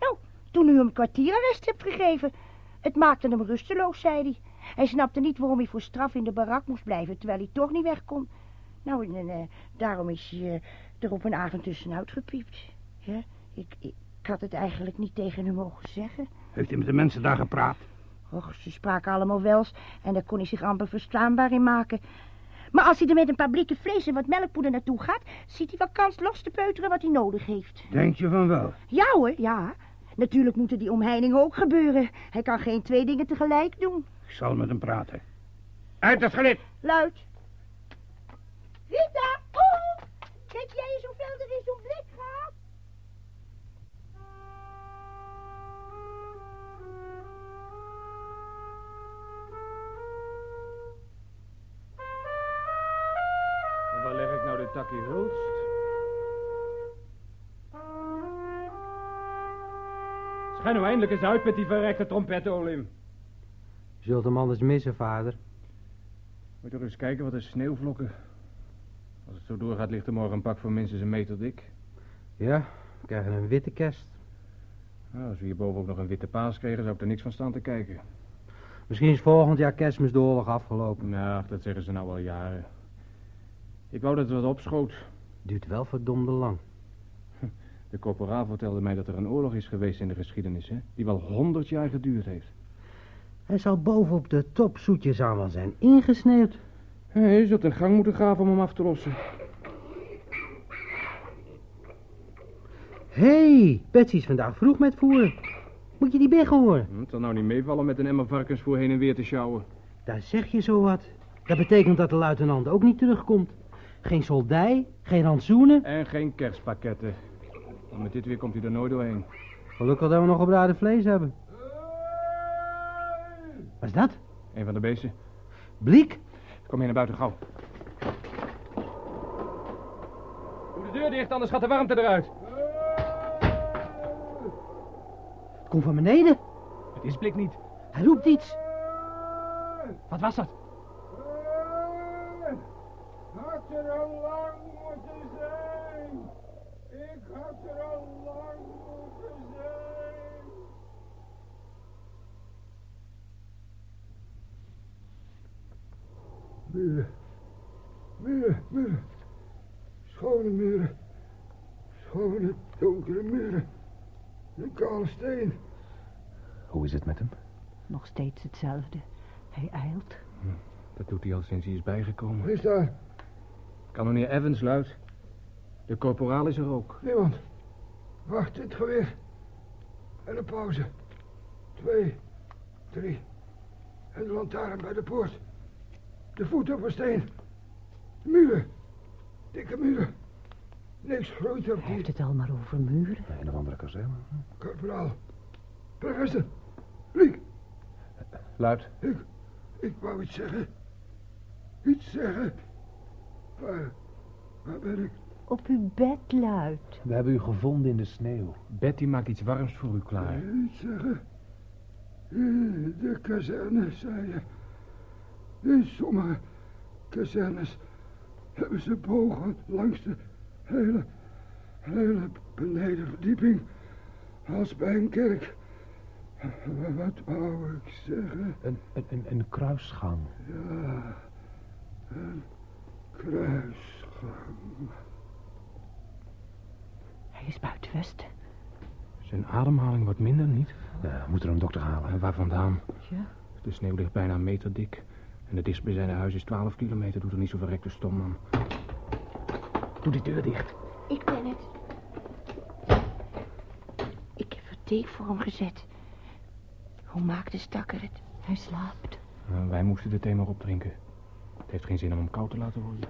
Nou, toen u hem kwartierarrest hebt gegeven. Het maakte hem rusteloos, zei hij. Hij snapte niet waarom hij voor straf in de barak moest blijven, terwijl hij toch niet weg kon. Nou, en, eh, daarom is hij eh, er op een avond tussenuit gepiept. Ja, ik, ik, ik had het eigenlijk niet tegen u mogen zeggen. Heeft hij met de mensen daar gepraat? Och, ze spraken allemaal wels en daar kon hij zich amper verstaanbaar in maken. Maar als hij er met een paar blikken vlees en wat melkpoeder naartoe gaat, ziet hij wel kans los te peuteren wat hij nodig heeft. Denk je van wel? Ja hoor, ja. Natuurlijk moeten die omheiningen ook gebeuren. Hij kan geen twee dingen tegelijk doen. Ik zal met hem praten. Uit het gelid! Luid. Rita, takkie hulst? Schijn nou eindelijk eens uit met die verrekte trompetten, Olim. Zult hem anders missen, vader. Moet je toch eens kijken wat een sneeuwvlokken. Als het zo doorgaat, ligt er morgen een pak van minstens een meter dik. Ja, we krijgen een witte kerst. Nou, als we hierboven ook nog een witte paas kregen, zou ik er niks van staan te kijken. Misschien is volgend jaar kerstmis de oorlog afgelopen. Nou, dat zeggen ze nou al jaren. Ik wou dat het wat opschoot. Duurt wel verdomde lang. De corporaal vertelde mij dat er een oorlog is geweest in de geschiedenis, hè? Die wel honderd jaar geduurd heeft. Hij zal boven op de top zoetjes aan wel zijn ingesneeuwd. Hé, je zult een gang moeten graven om hem af te lossen. Hé, hey, Betsy is vandaag vroeg met voeren. Moet je die biggen horen? Hm, Het zal nou niet meevallen met een emmer varkensvoer heen en weer te sjouwen. Daar zeg je zo wat. Dat betekent dat de luitenant ook niet terugkomt. Geen soldij, geen rantsoenen. En geen kerstpakketten. Maar met dit weer komt hij er nooit doorheen. Gelukkig dat we nog gebraden vlees hebben. Wat is dat? Een van de beesten. Bliek? Kom hier naar buiten, gauw. Doe de deur dicht, anders gaat de warmte eruit. Kom van beneden. Het is blik niet. Hij roept iets. Wat was dat? Had er al lang moeten zijn. Ik had er al lang moeten zijn. Muren. Muren, muren. Schone muren. Schone, donkere muren. Een kale steen. Hoe is het met hem? Nog steeds hetzelfde. Hij eilt. Dat doet hij al sinds hij is bijgekomen. Wie is daar? Kan meneer Evans luid? De corporaal is er ook. Niemand. Wacht, dit geweer. En een pauze. Twee, drie. En de lantaarn bij de poort. De voet op een steen. Muren. Dikke muren. Niks groeit op die heeft het al maar over muren. Een of andere kazerne. korporaal. Professor. Liek, Luid. ik, ik wou iets zeggen. Iets zeggen. Waar, waar ben ik? Op uw bed luid. We hebben u gevonden in de sneeuw. Betty maakt iets warms voor u klaar. Iets zeggen. In de kazerne, zei je. In sommige kazernes hebben ze bogen langs de hele, hele benedenverdieping. Als bij een kerk. Wat wou ik zeggen? Een, een, een, een kruisgang. Ja, een kruisgang. Hij is buiten Westen. Zijn ademhaling wordt minder, niet? Ja, we moeten een dokter halen. En waar vandaan? Ja. De sneeuw ligt bijna een meter dik. En het dichtstbijzijnde huis is 12 kilometer. Doet er niet zo verrekte stom man. Doe die deur dicht. Ik ben het. Ik heb er thee voor hem gezet. Hoe maakt de stakker het? Hij slaapt. Eh, wij moesten de thee maar opdrinken. Het heeft geen zin om hem koud te laten worden.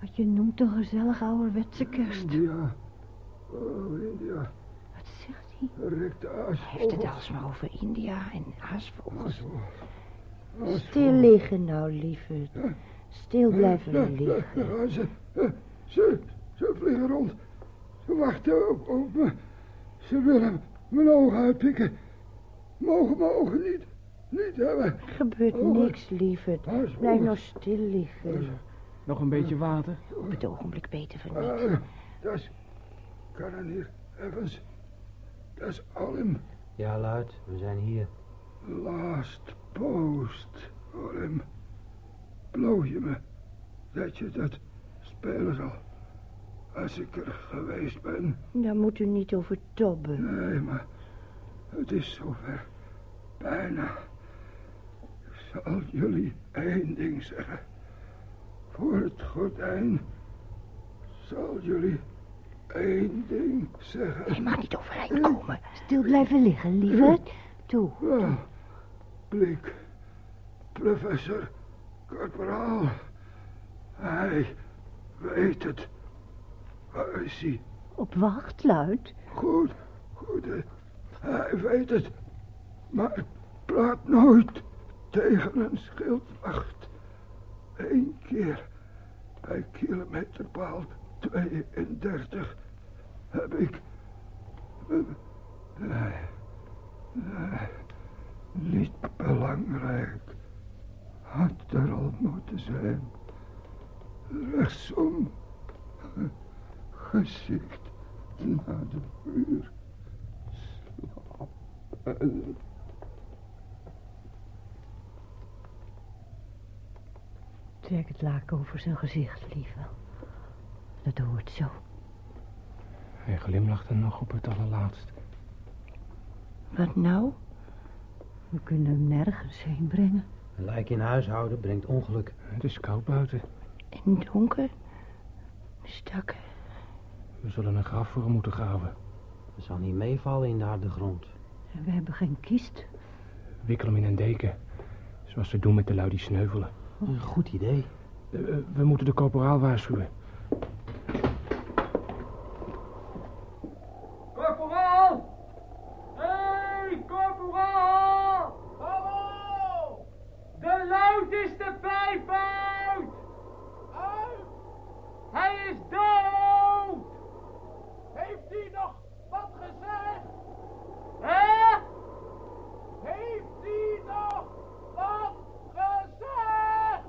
Wat je noemt een gezellig ouderwetse kerst. India. Oh, India. Hij? Heeft het alsmaar over India en aasvogels. Aasvogel. Stil liggen nou, lieverd. Stil blijven liggen. Ja, ze, eh, ze, ze vliegen rond. Ze wachten op, op me. Ze willen mijn ogen uitpikken. Mogen mijn ogen niet, niet hebben. Er gebeurt Oh, niks, lieverd. aasvogels. Blijf nou stil liggen. Nog een beetje water? Op het ogenblik beter van niet. Dat is Kananier Evans. Dat is Olim. Ja, luid. We zijn hier. Last post, Olim. Beloof je me dat je dat spelen zal. Als ik er geweest ben. Daar moet u niet over tobben. Nee, maar het is zover. Bijna. Ik zal jullie één ding zeggen. Voor het gordijn zal jullie één ding zeggen. Je mag niet overeind komen. Stil blijven liggen, lieverd. Toe. Blik. Professor Corporaal. Hij weet het. Waar is hij? Op wacht, luid. Goed, goed. eh, Hij weet het. Maar praat nooit tegen een schildwacht. Eén keer bij kilometerpaal 32 heb ik... niet belangrijk. Had er al moeten zijn. Rechtsom. Gezicht naar de muur. Slapen. Trek het laken over zijn gezicht, lieve. Dat hoort zo. Hij glimlachte nog op het allerlaatst. Wat nou? We kunnen hem nergens heen brengen. Een lijk in huishouden brengt ongeluk. Het is koud buiten. In donker? Stakker. We zullen een graf voor hem moeten graven. Het zal niet meevallen in de harde grond. En we hebben geen kist. Wikkel hem in een deken. Zoals ze doen met de lui die sneuvelen. Een goed idee. Eh, eh, we moeten de corporaal waarschuwen. Corporaal! Hé, hey, corporaal! Hallo! De luid is de pijp uit! Uit! Hij is dood! Heeft hij nog wat gezegd? Hè? Heeft hij nog wat gezegd?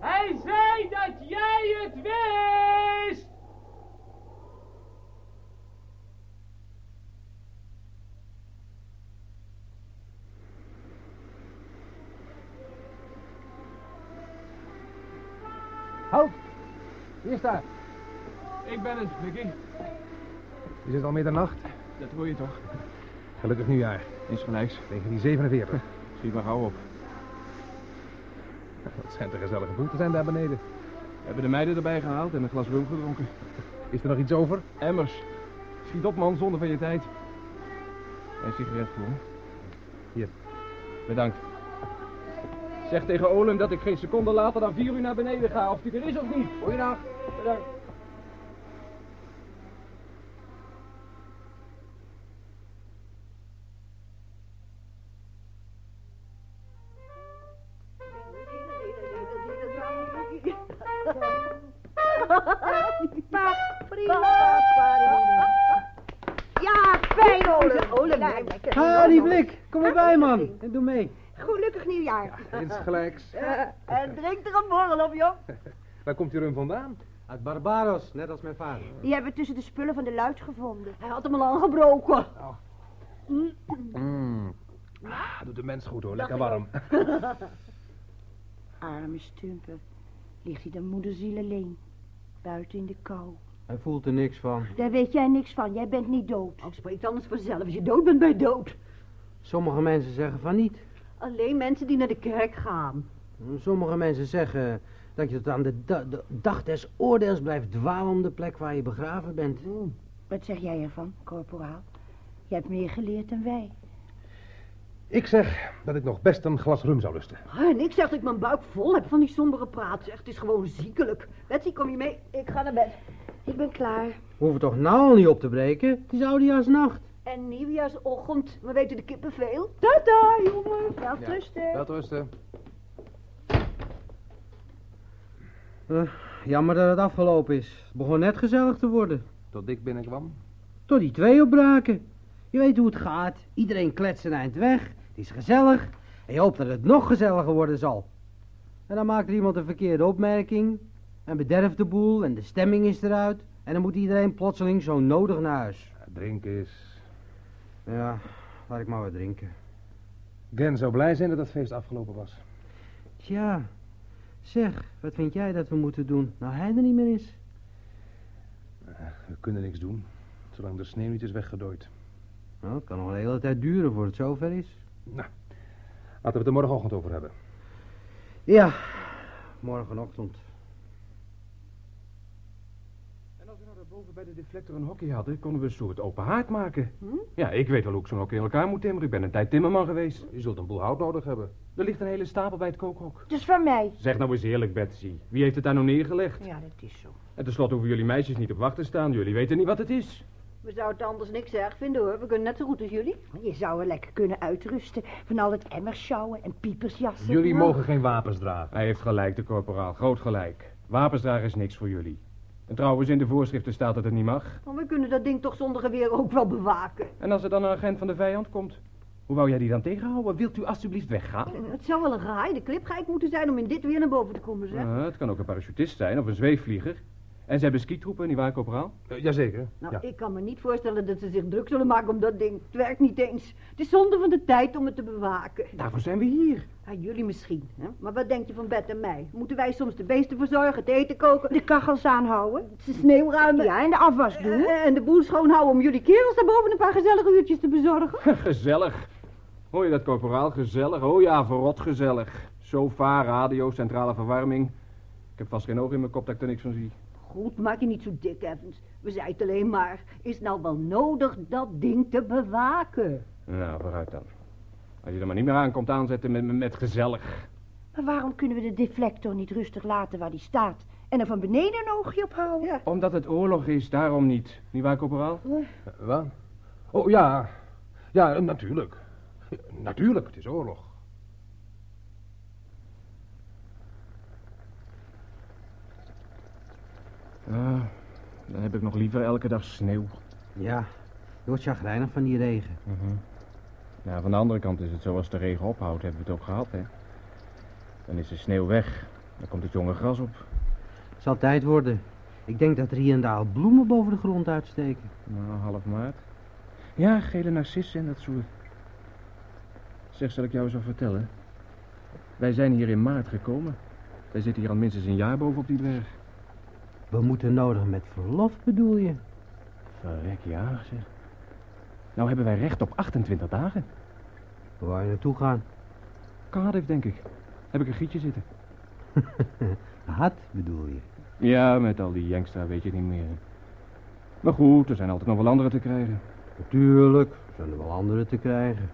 Hij zei dat jij het wist! Halt! Wie is daar? Ik ben het, Vicky. Is het al middernacht? Dat hoor je toch? Gelukkig nieuwjaar. Is gelijks. 1947. Schiet maar gauw op. Dat schijnt een gezellige boel te zijn daar beneden. We hebben de meiden erbij gehaald en een glas rum gedronken. Is er nog iets over? Emmers. Schiet op man, zonder van je tijd. Een sigaret voor me. Hier. Bedankt. Zeg tegen Olem dat ik geen seconde later dan vier uur naar beneden ga, of die er is of niet. Goeiedag. Bedankt. Insgelijks. En drink er een borrel op, joh. Waar komt die rum vandaan? Uit Barbaros, net als mijn vader. Die hebben we tussen de spullen van de luid gevonden. Hij had hem al aangebroken. Mm. Ah, doet de mens goed hoor, lekker warm. Arme stumper. Ligt hij de moederziel alleen. Buiten in de kou. Hij voelt er niks van. Daar weet jij niks van. Jij bent niet dood. Oh, spreekt anders vanzelf. Als je dood bent, ben je dood. Sommige mensen zeggen van niet. Alleen mensen die naar de kerk gaan. Sommige mensen zeggen dat je tot aan de, da- de dag des oordeels blijft dwalen om de plek waar je begraven bent. Wat zeg jij ervan, corporaal? Je hebt meer geleerd dan wij. Ik zeg dat ik nog best een glas rum zou lusten. Ah, En ik zeg dat ik mijn buik vol heb van die sombere praat. Zeg, het is gewoon ziekelijk. Betsy, kom je mee? Ik ga naar bed. Ik ben klaar. We hoeven toch nou al niet op te breken? Het is oudejaarsnacht. En nieuwjaarsochtend, we weten de kippen veel. Tata, jongens. Wel rusten. Wel rusten. Eh, jammer dat het afgelopen is. Het begon net gezellig te worden. Tot ik binnenkwam. Tot die twee opbraken. Je weet hoe het gaat. Iedereen kletst een eind weg. Het is gezellig. En je hoopt dat het nog gezelliger worden zal. En dan maakt er iemand een verkeerde opmerking. En bederft de boel en de stemming is eruit. En dan moet iedereen plotseling zo nodig naar huis. Drinken is... Ja, laat ik maar wat drinken. Gwen zou blij zijn dat het feest afgelopen was. Tja, zeg, wat vind jij dat we moeten doen? Nou hij er niet meer is. We kunnen niks doen, zolang de sneeuw niet is weggedooid. Nou, het kan nog een hele tijd duren voor het zover is. Nou, laten we het er morgenochtend over hebben. Ja, morgenochtend. En als we nou daarboven bij de deflector een hockey hadden, konden we een soort open haard maken. Ja, ik weet wel hoe ik zo'n hockey in elkaar moet timmeren. Ik ben een tijd timmerman geweest. Je zult een boel hout nodig hebben. Er ligt een hele stapel bij het kookhok. Dus van mij. Zeg nou eens eerlijk, Betsy. Wie heeft het daar nou neergelegd? Ja, dat is zo. En tenslotte hoeven jullie meisjes niet op wachten staan. Jullie weten niet wat het is. We zouden het anders niks erg vinden hoor. We kunnen net zo goed als jullie. Je zou er lekker kunnen uitrusten. Van al het emmers sjouwen en piepersjassen. Jullie mogen geen wapens dragen. Hij heeft gelijk, de corporaal. Groot gelijk. Wapensdragen is niks voor jullie. En trouwens, in de voorschriften staat dat het niet mag. Maar we kunnen dat ding toch zonder geweer ook wel bewaken. En als er dan een agent van de vijand komt, hoe wou jij die dan tegenhouden? Wilt u alstublieft weggaan? Het zou wel een gehaaide klipgeit moeten zijn om in dit weer naar boven te komen, zeg. Eh, het kan ook een parachutist zijn of een zweefvlieger. En ze hebben skitroepen, nietwaar, corporaal? Uh, jazeker. Nou, ja. ik kan me niet voorstellen dat ze zich druk zullen maken om dat ding. Het werkt niet eens. Het is zonde van de tijd om het te bewaken. Daarvoor zijn we hier. Ja, jullie misschien, hè? Maar wat denk je van Bert en mij? Moeten wij soms de beesten verzorgen, het eten koken, De kachels aanhouden. de sneeuw ruimen Ja, en de afwas doen. eh, en de boel schoonhouden om jullie kerels daarboven een paar gezellige uurtjes te bezorgen? gezellig. Hoor je dat, corporaal? Gezellig. Oh ja, verrot gezellig. Sofa, radio, centrale verwarming. Ik heb vast geen oog in mijn kop dat ik er niks van zie. Goed, maak je niet zo dik, Evans. We zeiden het alleen maar, is nou wel nodig dat ding te bewaken? Nou, vooruit dan. Als je er maar niet meer aan komt aanzetten met, met, gezellig. Maar waarom kunnen we de deflector niet rustig laten waar die staat? En er van beneden een oogje op houden? Ja. Omdat het oorlog is, daarom niet. Nietwaar, corporaal? Uh, wat? Oh ja. Ja, natuurlijk. Natuurlijk, het is oorlog. Ah, dan heb ik nog liever elke dag sneeuw. Ja, je wordt chagrijnig van die regen. Ja, van de andere kant is het zo, als de regen ophoudt, hebben we het ook gehad, hè. Dan is de sneeuw weg. Dan komt het jonge gras op. Het zal tijd worden. Ik denk dat er hier en daar al bloemen boven de grond uitsteken. Nou, half maart. Ja, gele narcissen en dat soort. Zeg, zal ik jou eens wat vertellen? Wij zijn hier in maart gekomen. Wij zitten hier al minstens een jaar boven op die berg. We moeten nodig met verlof, bedoel je? Verrek, ja, zeg. Nou hebben wij recht op 28 dagen. Waar je naartoe gaan? Cardiff, denk ik. Heb ik een gietje zitten. Had, bedoel je? Ja, met al die Yankstra weet je het niet meer. Maar goed, er zijn altijd nog wel anderen te krijgen. Natuurlijk, zijn er wel anderen te krijgen.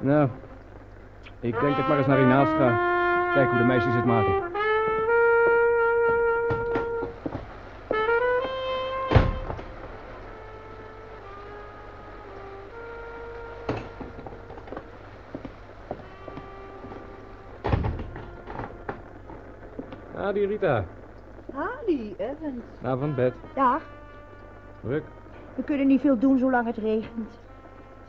Nou, ik denk dat ik maar eens naar hiernaast ga. Kijk hoe de meisjes het maken. Ah, die Rita. Hallie, Evans. Van bed. Dag. Druk. We kunnen niet veel doen zolang het regent.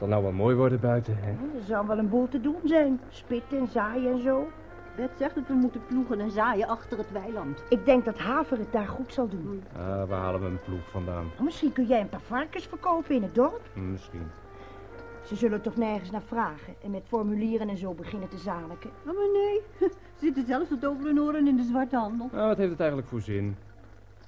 Het zal nou wel mooi worden buiten, hè? Er zal wel een boel te doen zijn. Spitten en zaaien en zo. Bert zegt dat we moeten ploegen en zaaien achter het weiland. Ik denk dat Haver het daar goed zal doen. Ah, waar halen we een ploeg vandaan? Misschien kun jij een paar varkens verkopen in het dorp. Misschien. Ze zullen toch nergens naar vragen en met formulieren en zo beginnen te zaniken. Oh, maar nee, ze zitten zelfs tot over hun oren in de zwarte handel. Nou, wat heeft het eigenlijk voor zin?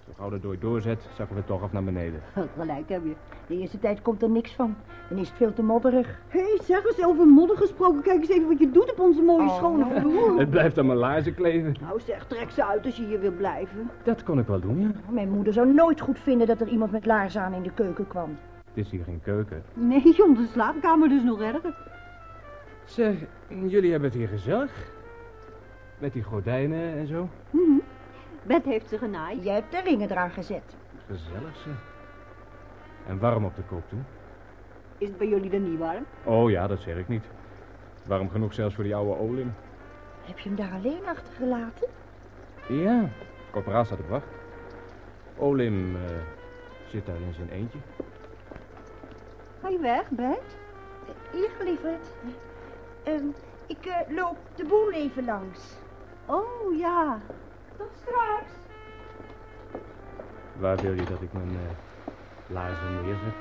Zo gauw dat dooi doorzet, zakken we toch af naar beneden. Gelijk heb je. De eerste tijd komt er niks van. Dan is het veel te modderig. Hé, hey, zeg eens over modder gesproken. Kijk eens even wat je doet op onze mooie Oh. schone vloer. Het blijft aan mijn laarzen kleven. Nou zeg, trek ze uit als je hier wil blijven. Dat kon ik wel doen, ja. Mijn moeder zou nooit goed vinden dat er iemand met laarzen aan in de keuken kwam. Het is hier geen keuken. Nee, onder de slaapkamer dus nog erger. Zeg, jullie hebben het hier gezellig. Met die gordijnen en zo. Mhm. Bed heeft ze genaaid. Jij hebt de ringen eraan gezet. Gezellig, zeg. En warm op de koop toe. Is het bij jullie dan niet warm? Oh ja, dat zeg ik niet. Warm genoeg zelfs voor die oude olim. Heb je hem daar alleen achtergelaten? Ja, corporaal staat op wacht. Olim eh, zit daar in zijn eentje. Ga je weg, Bert? Hier, lieverd. Ehm, ik eh, loop de boel even langs. Oh, ja. Tot straks. Waar wil je dat ik mijn eh, laarzen neerzet?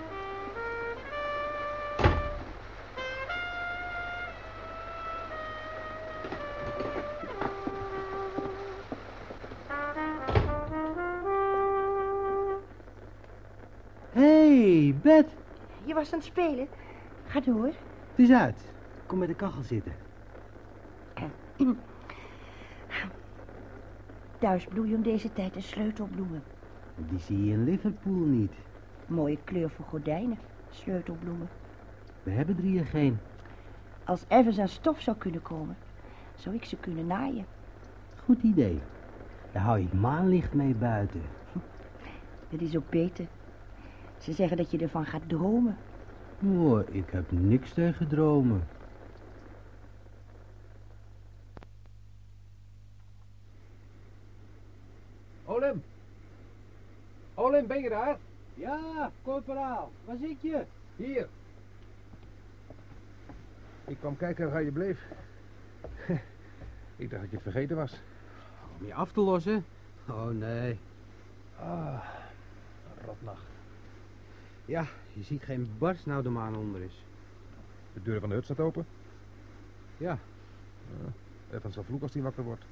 Hé, hey, Bet. Je was aan het spelen. Ga door. Het is uit. Kom bij de kachel zitten. Thuis bloei je om deze tijd een sleutelbloemen. Die zie je in Liverpool niet. Mooie kleur voor gordijnen. Sleutelbloemen. We hebben er hier geen. Als Evans aan stof zou kunnen komen, zou ik ze kunnen naaien. Goed idee. Daar hou ik maanlicht mee buiten. Dat is ook beter. Ze zeggen dat je ervan gaat dromen. Oh, ik heb niks tegen dromen. Olim! Olim, ben je daar? Ja, corporaal. Waar zit je? Hier. Ik kwam kijken waar je bleef. Ik dacht dat je het vergeten was. Om je af te lossen? Oh, nee. Ah, een rotnacht. Ja, je ziet geen barst nou de maan onder is. De deur van de hut staat open. Ja. Even zal vloek als hij wakker wordt.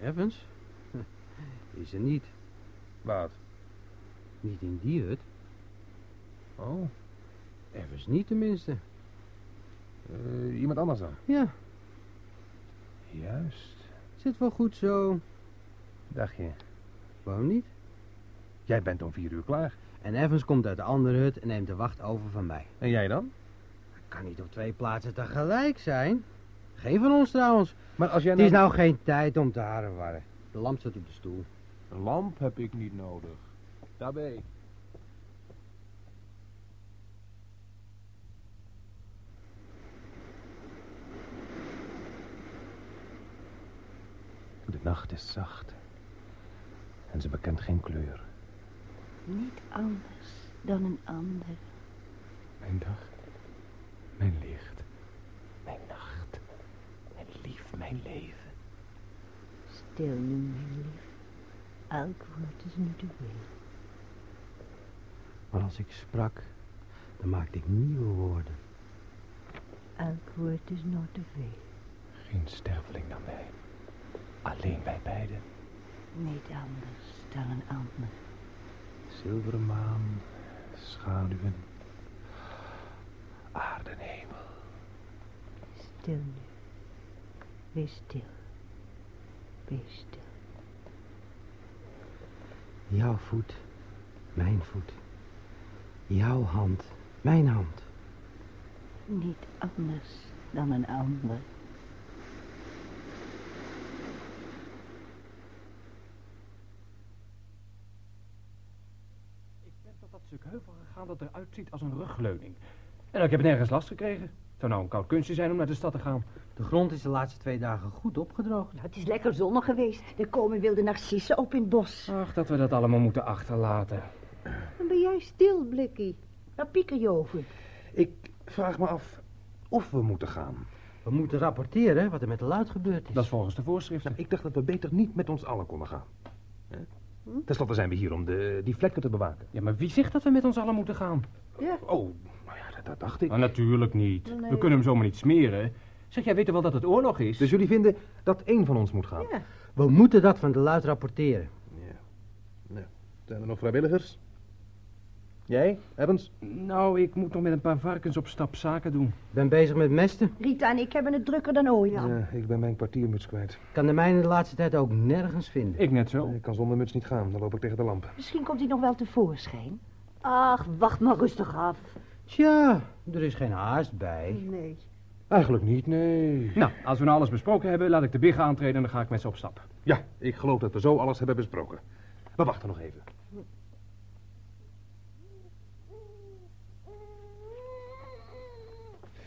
Evans? Is er niet. Wat? Niet in die hut. Oh, Evans niet tenminste. eh, iemand anders dan? Ja, Juist. zit wel goed zo. Dacht je. Waarom niet? Jij bent om vier uur klaar. En Evans komt uit de andere hut en neemt de wacht over van mij. En jij dan? Kan niet op twee plaatsen tegelijk zijn. Geen van ons trouwens. Maar als jij Het is nou geen tijd om te harrewarren. De lamp zit op de stoel. Een lamp heb ik niet nodig. Daarbij. De nacht is zacht. En ze bekent geen kleur. Niet anders dan een ander. Mijn dag, mijn licht, mijn nacht, mijn lief, mijn leven. Stil nu, mijn lief. Elk woord is nu te veel. Maar als ik sprak, dan maakte ik nieuwe woorden. Elk woord is nog te veel. Geen sterveling dan wij. Alleen wij beiden. Niet anders dan een ander. Zilveren maan, schaduwen, aarde en hemel. Stil nu. Wees stil. Wees stil. Jouw voet, mijn voet. Jouw hand, mijn hand. Niet anders dan een ander. Ik ben tot dat stuk heuvel gegaan dat eruit ziet als een rugleuning. En ik heb nergens last gekregen. Het zou nou een koud kunstje zijn om naar de stad te gaan. De grond is de laatste twee dagen goed opgedroogd. Nou, het is lekker zonnig geweest. Er komen wilde narcissen op in het bos. Ach, dat we dat allemaal moeten achterlaten. Stil, Blikkie. Waar pieker je over? Ik vraag me af of we moeten gaan. We moeten rapporteren wat er met de luid gebeurd is. Dat is volgens de voorschriften. Nou, ik dacht dat we beter niet met ons allen konden gaan. Hè? Ten slotte zijn we hier om de, die vlekken te bewaken. Ja, maar wie zegt dat we met ons allen moeten gaan? Oh, nou ja, dat, dat dacht ik. Nou, natuurlijk niet. We kunnen hem zomaar niet smeren. Zeg, jij weet wel dat het oorlog is? Dus jullie vinden dat één van ons moet gaan? Ja. We moeten dat van de luid rapporteren. Ja. Nou, zijn er nog vrijwilligers? Jij, Evans? Nou, ik moet nog met een paar varkens op stap zaken doen. Ik ben bezig met mesten. Rita en ik hebben het drukker dan ooit. Ja, ik ben mijn kwartiermuts kwijt. Ik kan de mijne de laatste tijd ook nergens vinden. Ik net zo. Ik kan zonder muts niet gaan, dan loop ik tegen de lamp. Misschien komt hij nog wel tevoorschijn. Ach, wacht maar rustig af. Tja, er is geen haast bij. Nee. Eigenlijk niet, nee. Nou, als we nou alles besproken hebben, laat ik de biggen aantreden en dan ga ik met ze op stap. Ja, ik geloof dat we zo alles hebben besproken. We wachten nog even.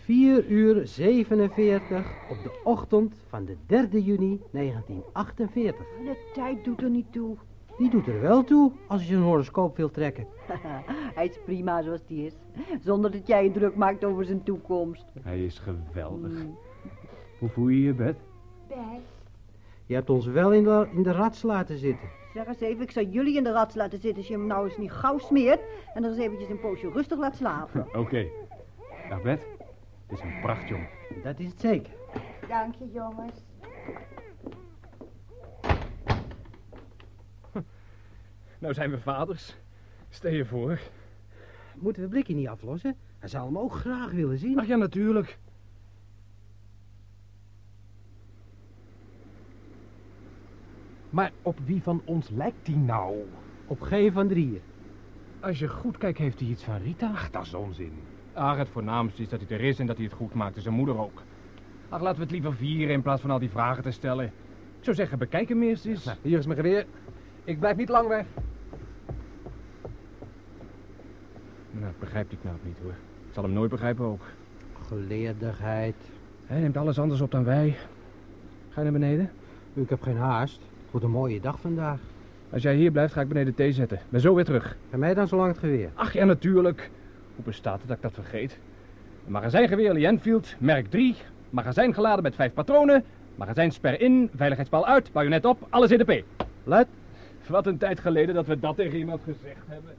Vier uur 47 op de ochtend van de 3 juni 1948. De tijd doet er niet toe. Die doet er wel toe als je een horoscoop wilt trekken. Hij is prima zoals die is. Zonder dat jij je druk maakt over zijn toekomst. Hij is geweldig. Hoe voel je je, Bed? Je hebt ons wel in de, in de rats laten zitten. Zeg eens even, ik zou jullie in de rats laten zitten als je hem nou eens niet gauw smeert. En er eens eventjes een poosje rustig laat slapen. Oké. Dag, Bed. Het is een prachtjong. Dat is het zeker. Dank je, jongens. Nou zijn we vaders. Stel je voor. Moeten we Blikkie niet aflossen? Hij zou hem ook graag willen zien. Ach ja, natuurlijk. Maar op wie van ons lijkt die nou? Op geen van drieën. Als je goed kijkt, heeft hij iets van Rita. Ach, dat is onzin. Ach, het voornaamste is dat hij er is en dat hij het goed maakt. En zijn moeder ook. Ach, laten we het liever vieren in plaats van al die vragen te stellen. Ik zou zeggen, bekijk hem eerst eens. Nou, hier is mijn geweer. Ik blijf niet lang weg. Nou, begrijpt die knaap niet hoor. Ik zal hem nooit begrijpen ook. Geleerdigheid. Hij neemt alles anders op dan wij. Ga je naar beneden? Ik heb geen haast. Het wordt een mooie dag vandaag. Als jij hier blijft, ga ik beneden thee zetten. Ben zo weer terug. En mij dan zo lang het geweer. Ach ja, natuurlijk. Hoe bestaat het dat ik dat vergeet? Een magazijngeweer Lee Enfield, merk 3. Magazijn geladen met 5 patronen. Magazijnsper in, veiligheidsbal uit, bajonet op, alles in de P. Luid. Wat een tijd geleden dat we dat tegen iemand gezegd hebben.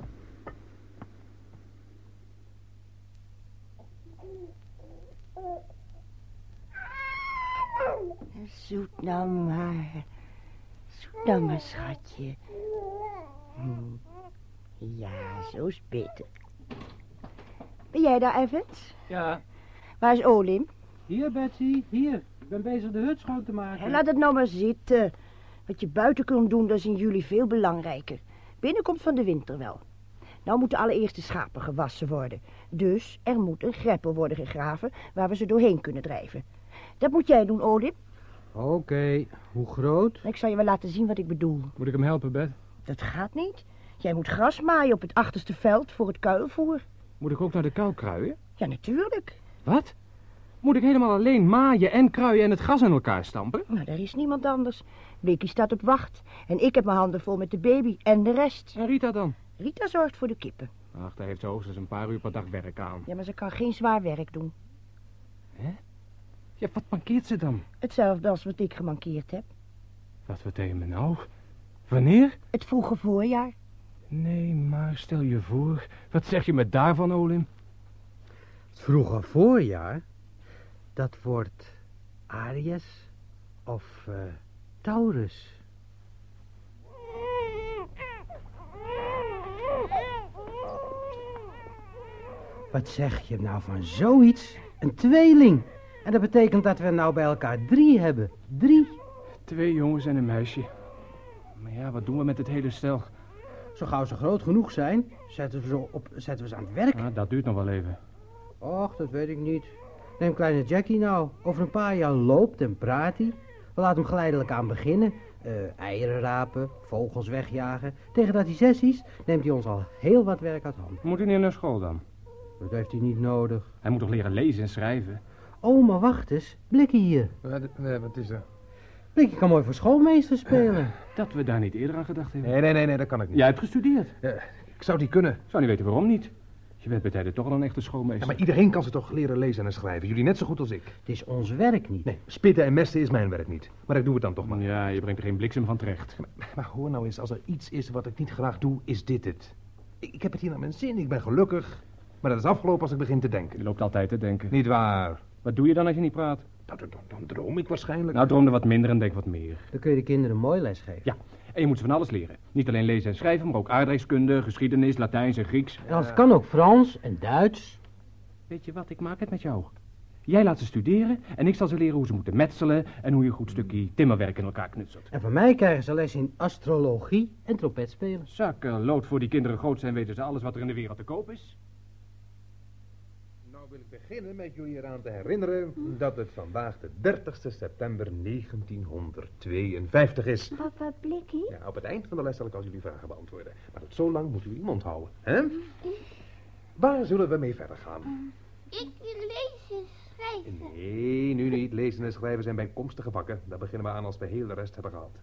Zoet nou maar. Zoet nou maar, schatje. Hm. Ja, zo is beter. Ben jij daar, Evans? Ja. Waar is Olim? Hier, Betsy. Hier. Ik ben bezig de hut schoon te maken. Hé, laat het nou maar zitten. Wat je buiten kunt doen, dat is in jullie veel belangrijker. Binnen komt van de winter wel. Nou moeten allereerst de schapen gewassen worden. Dus er moet een greppel worden gegraven waar we ze doorheen kunnen drijven. Dat moet jij doen, Olim. Oké. Hoe groot? Ik zal je wel laten zien wat ik bedoel. Moet ik hem helpen, Bed? Dat gaat niet. Jij moet gras maaien op het achterste veld voor het kuilvoer. Moet ik ook naar de kou kruien? Ja, natuurlijk. Wat? Moet ik helemaal alleen maaien en kruien en het gras in elkaar stampen? Nou, er is niemand anders. Becky staat op wacht. En ik heb mijn handen vol met de baby en de rest. En Rita dan? Rita zorgt voor de kippen. Ach, daar heeft ze hoogstens een paar uur per dag werk aan. Ja, maar ze kan geen zwaar werk doen. Ja, wat mankeert ze dan? Hetzelfde als wat ik gemankeerd heb. Wat vertel je me nou? Wanneer? Het vroege voorjaar. Nee, maar stel je voor, wat zeg je me daarvan, Olim? Het vroege voorjaar, dat wordt Aries of eh, Taurus. Wat zeg je nou van zoiets? Een tweeling. En dat betekent dat we nou bij elkaar drie hebben. Drie. Twee jongens en een meisje. Maar ja, wat doen we met het hele stel? Zo gauw ze groot genoeg zijn, zetten we ze, op, zetten we ze aan het werk. Ah, dat duurt nog wel even. Och, dat weet ik niet. Neem kleine Jackie nou. Over een paar jaar loopt en praat hij. We laten hem geleidelijk aan beginnen. Eh, eieren rapen, vogels wegjagen. Tegen dat hij zes is, neemt hij ons al heel wat werk uit handen. Moet hij niet naar school dan? Dat heeft hij niet nodig. Hij moet toch leren lezen en schrijven? Oh, maar wacht eens. Blikkie hier. Wat, wat is er? Blikkie kan mooi voor schoolmeester spelen. Dat we daar niet eerder aan gedacht hebben. Nee, nee, nee, nee, dat kan ik niet. Jij hebt gestudeerd. Ja, ik zou die kunnen. Zou niet weten waarom niet. Je bent bij tijden toch al een echte Ja, schoolmeester. maar iedereen kan ze toch leren lezen en schrijven. Jullie net zo goed als ik. Het is ons werk niet. Nee, spitten en mesten is mijn werk niet. Maar ik doe het dan toch maar. Ja, je brengt er geen bliksem van terecht. Maar hoor nou eens, als er iets is wat ik niet graag doe, is dit het. Ik, ik heb het hier naar mijn zin, ik ben gelukkig. Maar dat is afgelopen als ik begin te denken. Je loopt altijd te denken. Niet waar. Wat doe je dan als je niet praat? Nou, dan, dan, dan droom ik waarschijnlijk. Nou, droom er wat minder en denk wat meer. Dan kun je de kinderen mooi les geven. Ja, en je moet ze van alles leren. Niet alleen lezen en schrijven, maar ook aardrijkskunde, geschiedenis, Latijns en Grieks. En als het kan ook Frans en Duits. Weet je wat, ik maak het met jou. Jij laat ze studeren en ik zal ze leren hoe ze moeten metselen en hoe je een goed stukje timmerwerk in elkaar knutselt. En van mij krijgen ze les in astrologie en trompetspelen. Zakken lood voor die kinderen groot zijn, weten ze alles wat er in de wereld te koop is. Nou wil ik beginnen met jullie eraan te herinneren dat het vandaag de 30 september 1952 is. Papa Blikkie? Ja, op het eind van de les zal ik al jullie vragen beantwoorden. Maar tot zo lang moet u uw mond houden, hè? Waar zullen we mee verder gaan? Ik wil lezen, schrijven. Nee, nu niet. Lezen en schrijven zijn bijkomstige vakken. Daar beginnen we aan als we heel de rest hebben gehad.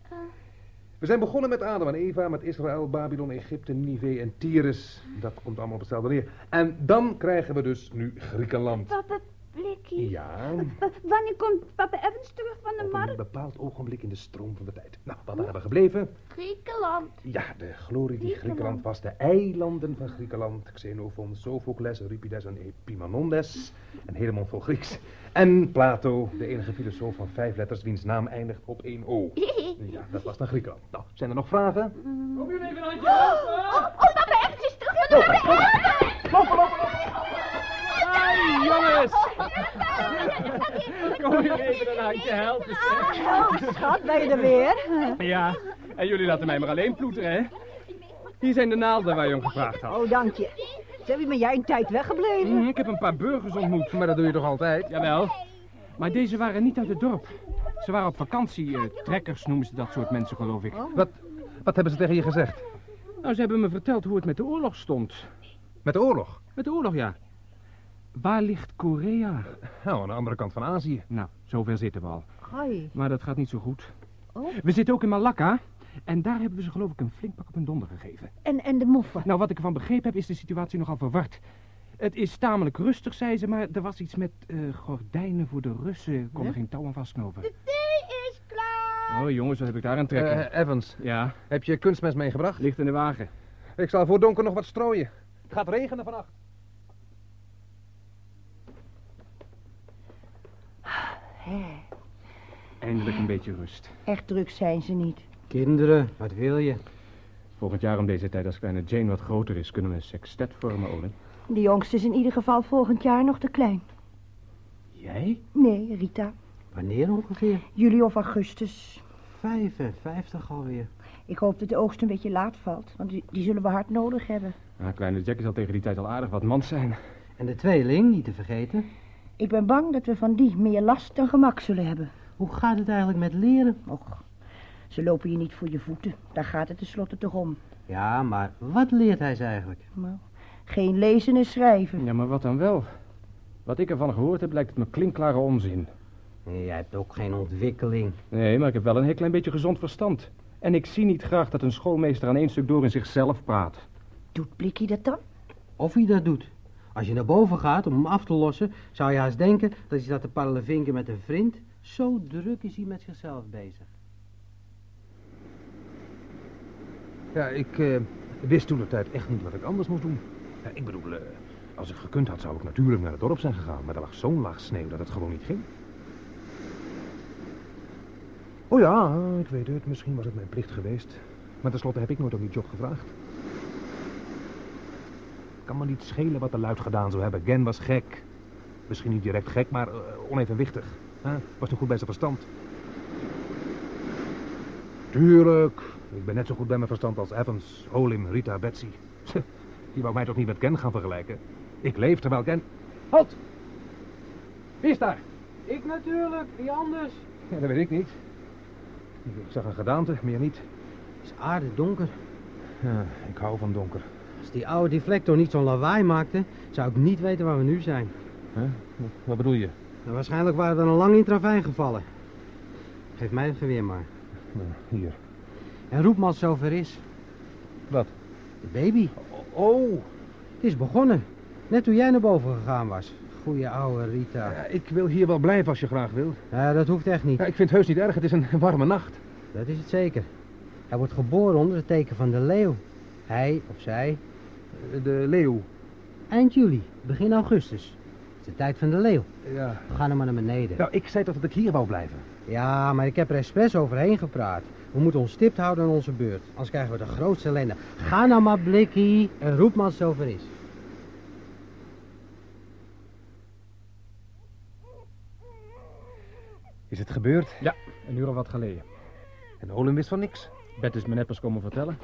We zijn begonnen met Adam en Eva, met Israël, Babylon, Egypte, Nive en Tyrus. Dat komt allemaal op hetzelfde neer. En dan krijgen we dus nu Griekenland. Blikkie. Ja, Wanneer komt papa Evans terug van de op een markt? bepaald ogenblik in de stroom van de tijd. Nou, waar waren we gebleven? Griekenland. Ja, de glorie die Griekenland. Was. De eilanden van Griekenland. Xenophon, Sophocles, Euripides en Epimanondes. Een hele mond vol Grieks. En Plato, de enige filosoof van vijf letters wiens naam eindigt op één O. Ja, dat was dan Griekenland. Nou, zijn er nog vragen? Kom jullie even een handje helpen? Oh, oh, papa Evans is terug. Lopen, lopen, Hey, jongens! Kom jullie even een handje helpen, zeg. Oh, schat, ben je er weer? Ja, en jullie laten mij maar alleen ploeteren, hè? Hier zijn de naalden waar je om gevraagd had. Oh, dank je. Zeg, wie ben jij een tijd weggebleven? Mhm, ik heb een paar burgers ontmoet. Maar dat doe je toch altijd? Jawel. Maar deze waren niet uit het dorp. Ze waren op vakantie. eh, trekkers noemen ze dat soort mensen, geloof ik. Wat, wat hebben ze tegen je gezegd? Nou, ze hebben me verteld hoe het met de oorlog stond. Met de oorlog? Met de oorlog, ja. Waar ligt Korea? Nou, aan de andere kant van Azië. Nou, zover zitten we al. Hoi. Maar dat gaat niet zo goed. Oh. We zitten ook in Malakka. En daar hebben we ze geloof ik een flink pak op hun donder gegeven. En, en de moffen? Nou, wat ik ervan begrepen heb, is de situatie nogal verward. Het is tamelijk rustig, zei ze, maar er was iets met eh, gordijnen voor de Russen. Kon er geen touw aan vastknopen. De thee is klaar. Oh jongens, wat heb ik daar aan trekken? Eh, Evans, ja, heb je kunstmes meegebracht? ligt in de wagen. Ik zal voor donker nog wat strooien. Het gaat regenen vannacht. Eindelijk een beetje rust. Echt druk zijn ze niet. Kinderen, wat wil je? Volgend jaar om deze tijd, als kleine Jane wat groter is, kunnen we een sextet vormen, Olin. De jongste is in ieder geval volgend jaar nog te klein. Jij? Nee, Rita. Wanneer ongeveer? Juli of augustus. 55 alweer. Ik hoop dat de oogst een beetje laat valt, want die, die zullen we hard nodig hebben. Nou, kleine Jack zal tegen die tijd al aardig wat mans zijn. En de tweeling, niet te vergeten. Ik ben bang dat we van die meer last dan gemak zullen hebben. Hoe gaat het eigenlijk met leren? Och, ze lopen je niet voor je voeten. Daar gaat het tenslotte toch om. Ja, maar wat leert hij ze eigenlijk? Nou, geen lezen en schrijven. Ja, maar wat dan wel? Wat ik ervan gehoord heb, lijkt het me klinkklare onzin. Nee, jij hebt ook geen ontwikkeling. Nee, maar ik heb wel een heel klein beetje gezond verstand. En ik zie niet graag dat een schoolmeester aan één stuk door in zichzelf praat. Doet Blikkie dat dan? Of hij dat doet. Als je naar boven gaat om hem af te lossen, zou je haast denken dat hij staat te parlevinken met een vriend. Zo druk is hij met zichzelf bezig. Ja, ik eh, wist toen de tijd echt niet wat ik anders moest doen. Ja, ik bedoel, eh, als ik gekund had, zou ik natuurlijk naar het dorp zijn gegaan. Maar er lag zo'n laag sneeuw dat het gewoon niet ging. Oh ja, ik weet het. Misschien was het mijn plicht geweest. Maar tenslotte heb ik nooit om die job gevraagd. Kan me niet schelen wat de luid gedaan zou hebben. Gen was gek. Misschien niet direct gek, maar eh, onevenwichtig. Was toen goed bij zijn verstand. Tuurlijk. Ik ben net zo goed bij mijn verstand als Evans, Olim, Rita, Betsy. Je wou mij toch niet met Ken gaan vergelijken? Ik leef terwijl Ken... Halt! Wie is daar? Ik natuurlijk, wie anders? Ja, dat weet ik niet. Ik zag een gedaante, meer niet. Het is aardig donker. Ja, ik hou van donker. Als die oude deflector niet zo'n lawaai maakte, zou ik niet weten waar we nu zijn. Wat bedoel je? Nou, waarschijnlijk waren we dan al lang in het ravijn gevallen. Geef mij het geweer maar. Nou, hier. En roep maar als het zover is. Wat? De baby. Oh, Het is begonnen. Net toen jij naar boven gegaan was. Goeie oude Rita. ja, ik wil hier wel blijven als je graag wil. Ja, dat hoeft echt niet. Ja, ik vind het heus niet erg, het is een warme nacht. Dat is het zeker. Hij wordt geboren onder het teken van de leeuw. Hij of zij. De leeuw. Eind juli, begin augustus. Het is de tijd van de leeuw. Ja. We gaan er maar naar beneden. Nou, ik zei toch dat ik hier wou blijven? Ja, maar ik heb er expres overheen gepraat. We moeten ons stipt houden aan onze beurt. Anders krijgen we de grootste ellende. Ga nou maar, Blikkie. En roep maar als het zover is. Is het gebeurd? Ja, een uur of wat geleden. En Olin wist van niks. Bert is me net pas komen vertellen.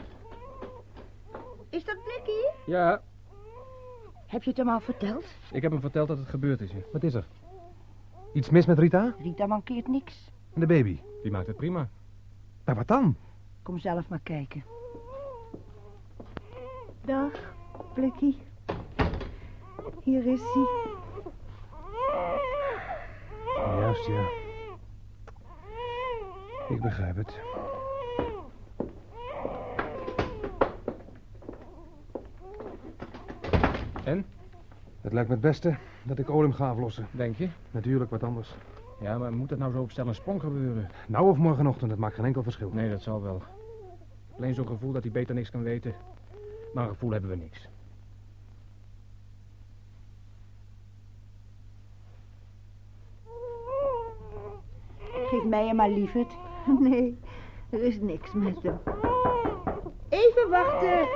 Is dat Blikkie? Ja, Heb je het hem al verteld? ik heb hem verteld dat het gebeurd is. Wat is er? Iets mis met Rita? Rita mankeert niks. En de baby? Die maakt het prima. Maar wat dan? Kom zelf maar kijken. Dag, Blikkie. Hier is hij. Juist, ja. Ik begrijp het. En? Het lijkt me het beste dat ik Olim ga aflossen. Denk je? Natuurlijk, wat anders. Ja, maar moet dat nou zo op stel en sprong gebeuren? Nou of morgenochtend, dat maakt geen enkel verschil. Nee, dat zal wel. Alleen zo'n gevoel dat hij beter niks kan weten. Maar een gevoel hebben we niks. Geef mij hem maar, lieverd. Nee, er is niks met hem. Even wachten.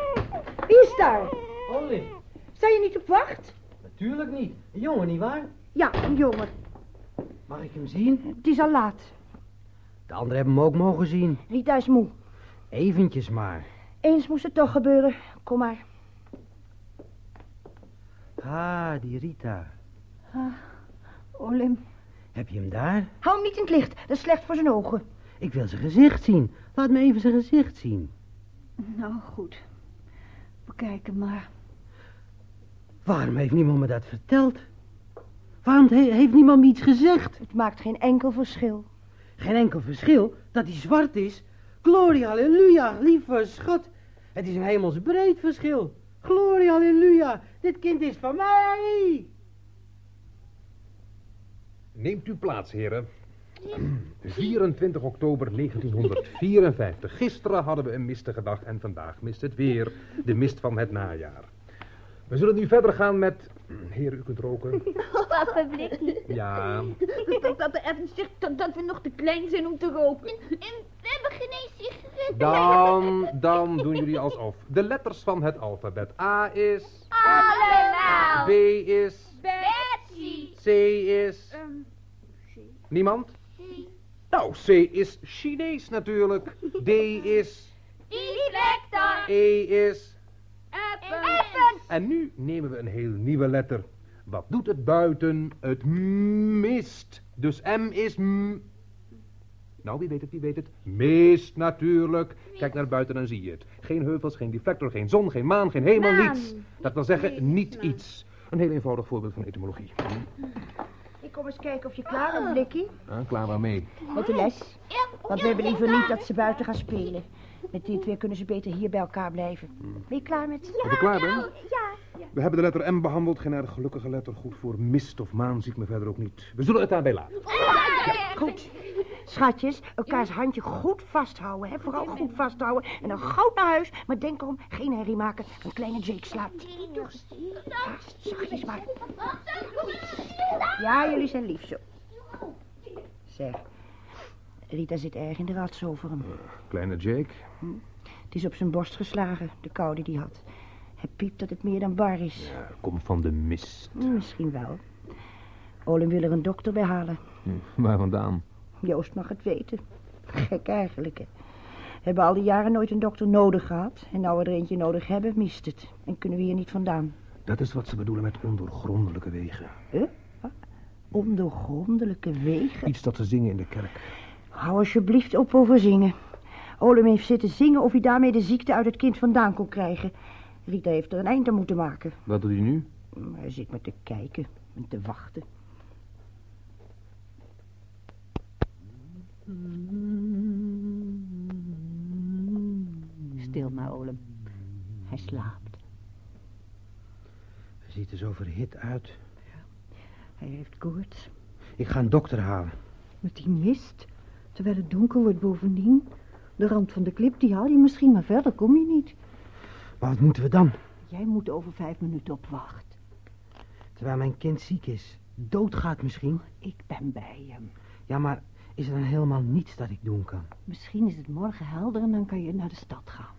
Wie is daar? Olim. Sta je niet op wacht? Natuurlijk niet. Een jongen, nietwaar? Ja, een jongen. Mag ik hem zien? Het is al laat. De anderen hebben hem ook mogen zien. Rita is moe. Eventjes maar. Eens moest het toch gebeuren. Kom maar. Ah, die Rita. Olim, Heb je hem daar? Hou hem niet in het licht. Dat is slecht voor zijn ogen. Ik wil zijn gezicht zien. Laat me even zijn gezicht zien. nou goed. Bekijk hem maar. Waarom heeft niemand me dat verteld? Waarom he- heeft niemand me iets gezegd? Het maakt geen enkel verschil. Geen enkel verschil dat hij zwart is. Gloria, halleluja, lieve schat. Het is een hemelsbreed verschil. Gloria, halleluja, dit kind is van mij. Neemt u plaats, heren. 24 oktober 1954. Gisteren hadden we een mistige dag en vandaag mist het weer. De mist van het najaar. We zullen nu verder gaan met... Heer, u kunt roken. Papa Blikkie. Ja, Dat, dat er even zegt dat, dat we nog te klein zijn om te roken. En, en we hebben geen eens sigaretten. dan, dan doen jullie alsof. De letters van het alfabet. A is... Allemaal. B is... Betsy. C is... Niemand? Nou, C is Chinees natuurlijk. D is... Deflector. E is... En nu nemen we een heel nieuwe letter. Wat doet het buiten? Het mist. Dus M is m. Nou, wie weet het, wie weet het? Mist natuurlijk. Kijk naar buiten en zie je het. Geen heuvels, geen deflector, geen zon, geen maan, geen hemel, Maan. niets. Dat wil zeggen, niet iets. Een heel eenvoudig voorbeeld van etymologie. Ik kom eens kijken of je klaar bent, Blikkie. Ah, klaar waarmee? Met de les. Want we hebben liever niet dat ze buiten gaan spelen. Met dit weer kunnen ze beter hier bij elkaar blijven. Ben je klaar met? Dat ik klaar ben? Ja. We hebben de letter M behandeld. Geen erg gelukkige letter. Goed voor mist of maan zie ik me verder ook niet. We zullen het daarbij laten. Goed. Schatjes, elkaars handje goed vasthouden, hè? Vooral goed vasthouden. En dan gauw naar huis. Maar denk erom, geen herrie maken. Een kleine Jake slaapt. Ja, zachtjes maar. Ja, jullie zijn lief zo. Zeg, Rita zit erg in de rats over hem. Kleine Jake. Het is op zijn borst geslagen, de koude die had. Hij piept dat het meer dan bar is. Ja, komt van de mist. Misschien wel. Olin wil er een dokter bij halen. Hm, Waar vandaan? Joost mag het weten. Gek eigenlijk, hè. We hebben al die jaren nooit een dokter nodig gehad. En nou we er eentje nodig hebben, mist het. En kunnen we hier niet vandaan. Dat is wat ze bedoelen met ondoorgrondelijke wegen. Ondoorgrondelijke wegen. Iets dat ze zingen in de kerk. Hou alsjeblieft op over zingen. Olem heeft zitten zingen of hij daarmee de ziekte uit het kind vandaan kon krijgen. Rita heeft er een eind aan moeten maken. Wat doet hij nu? Hij zit maar te kijken en te wachten. Stil maar, Olem. Hij slaapt. Hij ziet er zo verhit uit. Hij heeft koorts. Ik ga een dokter halen. Met die mist. Terwijl het donker wordt bovendien. De rand van de klip, die haal je misschien, maar verder kom je niet. Maar wat moeten we dan? Jij moet over vijf minuten op wacht. Terwijl mijn kind ziek is. Doodgaat misschien. Ik ben bij hem. Ja, maar is er dan helemaal niets dat ik doen kan? Misschien is het morgen helder en dan kan je naar de stad gaan.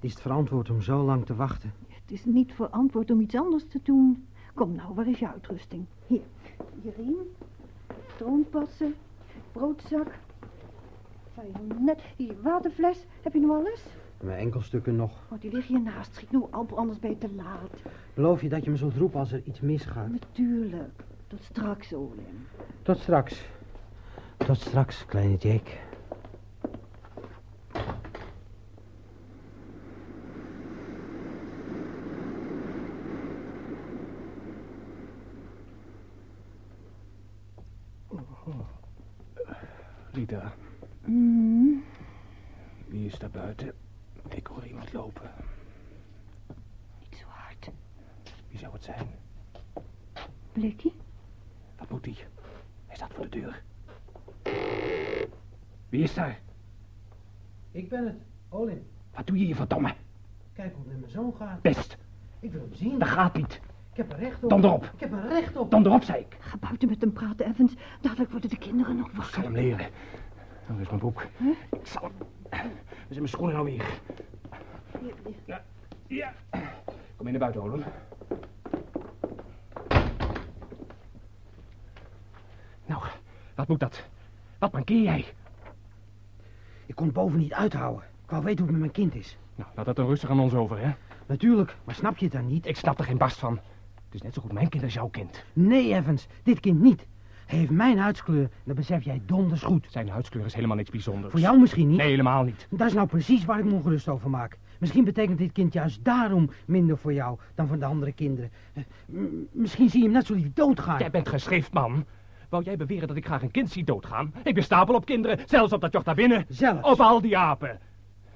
Is het verantwoord om zo lang te wachten? Het is niet verantwoord om iets anders te doen. Kom nou, waar is je uitrusting? Hier, je riem, stroompassen, broodzak, net, hier, waterfles. Heb je nog alles? Mijn enkelstukken nog. Oh, die liggen hiernaast. Schiet nou op, anders ben je te laat. Beloof je dat je me zult roepen als er iets misgaat? Natuurlijk. Tot straks, Olin. Tot straks. Tot straks, kleine Jake. Rita, Mm, wie is daar buiten? Ik hoor iemand lopen. niet zo hard. Wie zou het zijn? Blikkie? Wat moet hij? Hij staat voor de deur. Wie is daar? Ik ben het, Olin. Wat doe je hier, verdomme? Kijk hoe het met mijn zoon gaat. Best, Ik wil hem zien. dat gaat niet. Ik heb er recht op. Dan erop. Ik heb er recht op. Dan erop, zei ik. Ga buiten met hem praten, Evans. Dadelijk worden de kinderen nog Ik zal wakker. hem leren. Daar is mijn boek. Ik zal hem... Zijn mijn schoenen nou weer? Ja. ja. Kom mee naar buiten, Olem. Nou, wat moet dat? Wat mankeer jij? Ik kon het boven niet uithouden. Ik wou weten hoe het met mijn kind is. Nou, laat dat dan rustig aan ons over, hè? Natuurlijk, maar snap je het dan niet? Ik snap er geen barst van. Het is net zo goed mijn kind als jouw kind. Nee, Evans, dit kind niet. Heeft mijn huidskleur dat besef jij donders goed. Zijn huidskleur is helemaal niks bijzonders. Voor jou misschien niet. Nee, helemaal niet. Dat is nou precies waar ik me ongerust over maak. Misschien betekent dit kind juist daarom minder voor jou dan voor de andere kinderen. Eh, misschien zie je hem net zo lief doodgaan. Jij bent geschrift, man. Wou jij beweren dat ik graag een kind zie doodgaan? Ik ben stapel op kinderen, zelfs op dat joch daar binnen. Zelfs. Op al die apen.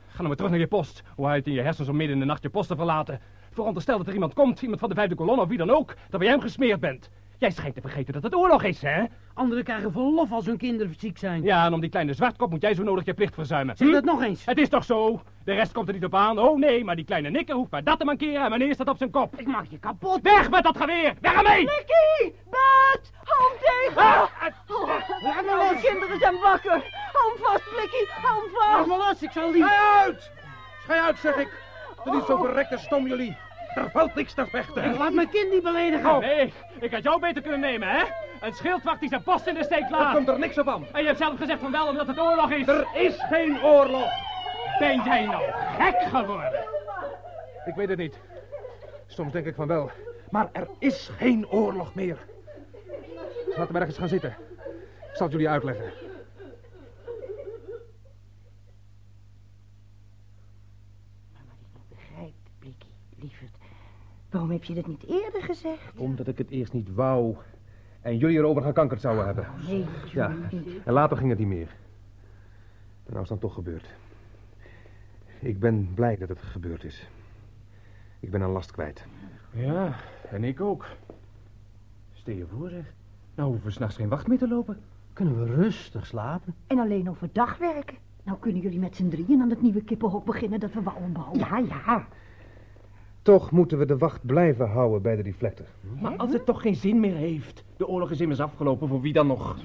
Ga nou maar terug naar je post. Hoe hij het in je hersens om midden in de nacht je post te verlaten. Veronderstel dat er iemand komt, iemand van de vijfde kolon of wie dan ook, dat bij hem gesmeerd bent. Jij schijnt te vergeten dat het oorlog is, hè? Anderen krijgen verlof als hun kinderen ziek zijn. Ja, en om die kleine zwartkop moet jij zo nodig je plicht verzuimen. Zeg Hm? dat nog eens. Het is toch zo? De rest komt er niet op aan. Oh nee, maar die kleine nikker hoeft maar dat te mankeren en wanneer is dat op zijn kop? Ik maak je kapot. Weg met dat geweer! Weg ermee! Blikkie! Bert! Hou hem tegen! Ah, Oh, de kinderen zijn wakker! Hou hem vast, Blikkie! Hou hem Laat vast! me los, ik zal lief. Schij uit! Schij uit, zeg ik! Dat is zo verrekte stom jullie. Er valt niks te vechten. Ik laat mijn kind niet beledigen. Oh, nee, ik had jou beter kunnen nemen, hè? Een schildwacht die zijn post in de steek Er laat. komt er niks op aan. En je hebt zelf gezegd van wel omdat het oorlog is. Er is geen oorlog. Ben jij nou gek geworden? Ik weet het niet. Soms denk ik van wel. Maar er is geen oorlog meer. Laten we ergens gaan zitten. Ik zal het jullie uitleggen. Begrijpt, Blikkie, lieverd. Waarom heb je dat niet eerder gezegd? Omdat ik het eerst niet wou. En jullie erover gekankerd zouden hebben. Nee, Ja, en later ging het niet meer. En nou is het dan toch gebeurd. Ik ben blij dat het gebeurd is. Ik ben een last kwijt. Ja, en ik ook. Stel je voor, zeg. Nou hoeven we s'nachts geen wacht meer te lopen. Kunnen we rustig slapen? En alleen overdag werken. Nou kunnen jullie met z'n drieën aan het nieuwe kippenhok beginnen dat we wouden bouwen. Ja, ja. Toch moeten we de wacht blijven houden bij de reflector. Maar als het toch geen zin meer heeft. De oorlog is immers afgelopen, voor wie dan nog?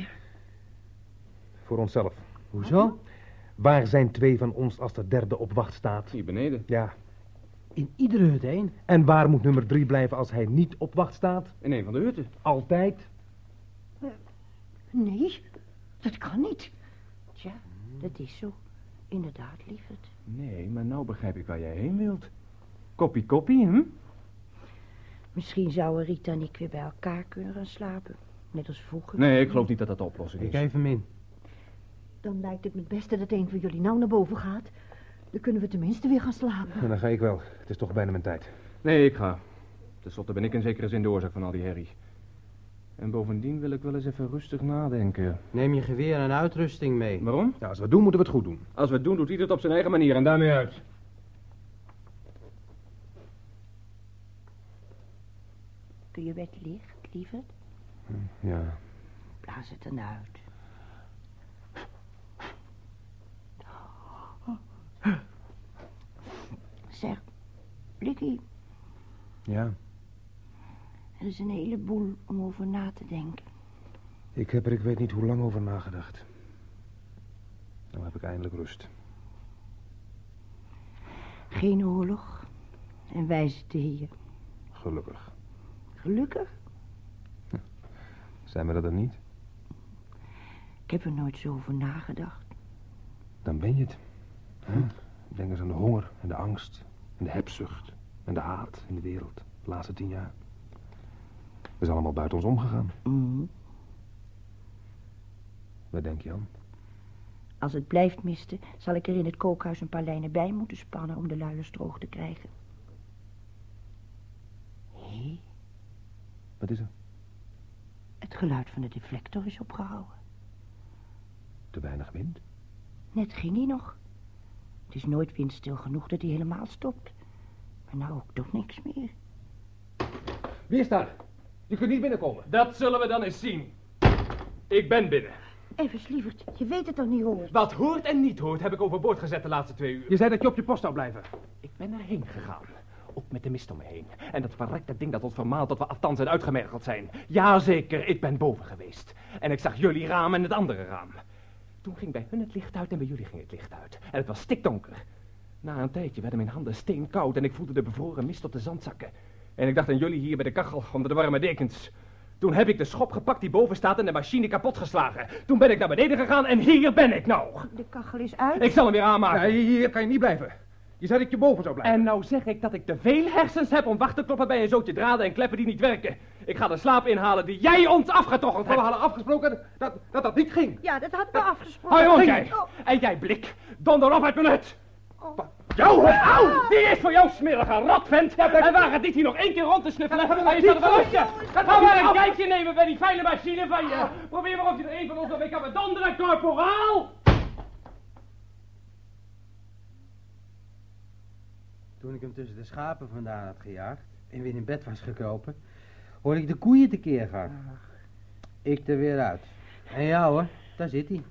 Voor onszelf. Hoezo? Waar zijn twee van ons als de derde op wacht staat? Hier beneden. Ja. In iedere hut één. En waar moet nummer drie blijven als hij niet op wacht staat? In een van de hutten. Altijd? Nee, dat kan niet. Tja, dat is zo. Inderdaad, lieverd. Nee, maar nou begrijp ik waar jij heen wilt. Koppie koppie, hm? Misschien zouden Rita en ik weer bij elkaar kunnen gaan slapen. Net als vroeger. Nee, ik geloof niet dat dat de oplossing Ik is. geef hem in. Dan lijkt het me het beste dat een van jullie nou naar boven gaat. Dan kunnen we tenminste weer gaan slapen. En dan ga ik wel. Het is toch bijna mijn tijd. Nee, ik ga. Ten slotte ben ik in zekere zin de oorzaak van al die herrie. En bovendien wil ik wel eens even rustig nadenken. Neem je geweer en uitrusting mee. Waarom? Nou, als we het doen, moeten we het goed doen. Als we het doen, doet ieder het op zijn eigen manier en daarmee uit. Kun je bed licht, lieverd? Ja. Blaas het dan uit. Zeg, Ricky, Ja. er is een heleboel om over na te denken. Ik heb er ik weet niet hoe lang over nagedacht. Dan heb ik eindelijk rust. Geen oorlog en wij zitten hier. Gelukkig. Gelukkig. Zijn we dat dan niet? Ik heb er nooit zo over nagedacht. Dan ben je het. Hè? Denk eens aan de honger en de angst en de hebzucht en de haat in de wereld de laatste tien jaar. Dat is allemaal buiten ons omgegaan. Mhm. Wat denk je aan? Als het blijft misten, zal ik er in het kookhuis een paar lijnen bij moeten spannen om de luiers droog te krijgen. Hé, Wat is er? het geluid van de deflector is opgehouden. Te weinig wind? Net ging hij nog. Het is nooit windstil genoeg dat hij helemaal stopt. Maar nou ook toch niks meer. Wie is daar? Je kunt niet binnenkomen. Dat zullen we dan eens zien. Ik ben binnen. Even, lieverd, je weet het toch niet hoor. Wat hoort en niet hoort heb ik overboord gezet de laatste twee uur. Je zei dat je op je post zou blijven. Ik ben erheen gegaan. Ook met de mist om me heen. En dat verrekte ding dat ons vermaalt dat we afstand en uitgemergeld zijn. Jazeker, ik ben boven geweest. En ik zag jullie raam en het andere raam. Toen ging bij hun het licht uit en bij jullie ging het licht uit. En het was stikdonker. Na een tijdje werden mijn handen steenkoud en ik voelde de bevroren mist op de zand zakken. En ik dacht aan jullie hier bij de kachel onder de warme dekens. Toen heb ik de schop gepakt die boven staat en de machine kapot geslagen. Toen ben ik naar beneden gegaan en hier ben ik nou. De kachel is uit. Ik zal hem weer aanmaken. Ja, hier kan je niet blijven. Je zei dat je boven zou blijven. En nou zeg ik dat ik te veel hersens heb om wacht te kloppen bij een zootje draden en kleppen die niet werken. Ik ga de slaap inhalen die jij ons afgetocht We hebt. hadden afgesproken dat dat, dat niet ging. Ja, dat hadden we afgesproken. Hou je mond, jij. Oh, En jij, blik. Donder op uit mijn hut. Jou, au! Die is voor jou smerige rotvent. En waar niet hier nog één keer rond te snuffelen. Hij is aan het verlusten. Ga maar een kijkje nemen bij die fijne machine van je. Probeer maar of je er één van ons nog mee kan bedonderen, corporaal. Toen ik hem tussen de schapen vandaan had gejaagd en weer in bed was gekropen, hoorde ik de koeien tekeer gaan. Ik er weer uit. En ja hoor, daar zit hij.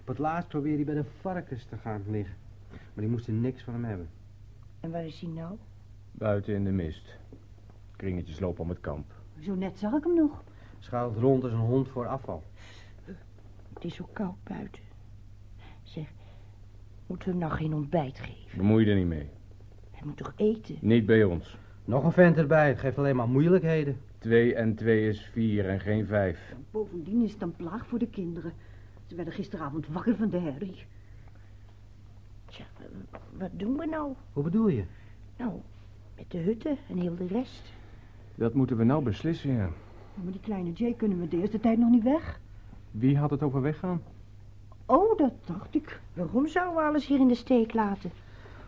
Op het laatst probeerde hij bij de varkens te gaan liggen. Maar die moesten niks van hem hebben. En waar is hij nou? Buiten in de mist. Kringetjes lopen om het kamp. Zo net zag ik hem nog. Schuilt rond als een hond voor afval. Het is zo koud buiten. Zeg, moeten we hem nou geen ontbijt geven? Bemoei je er niet mee. Hij moet toch eten? Niet bij ons. Nog een vent erbij, het geeft alleen maar moeilijkheden. Twee en twee is vier en geen vijf. Bovendien is het een plaag voor de kinderen. Ze werden gisteravond wakker van de herrie. Tja, wat doen we nou? Hoe bedoel je? Nou, met de hutten en heel de rest. Dat moeten we nou beslissen, ja. Maar die kleine Jay kunnen we de eerste tijd nog niet weg. Wie had het over weggaan? Oh, dat dacht ik. Waarom zouden we alles hier in de steek laten?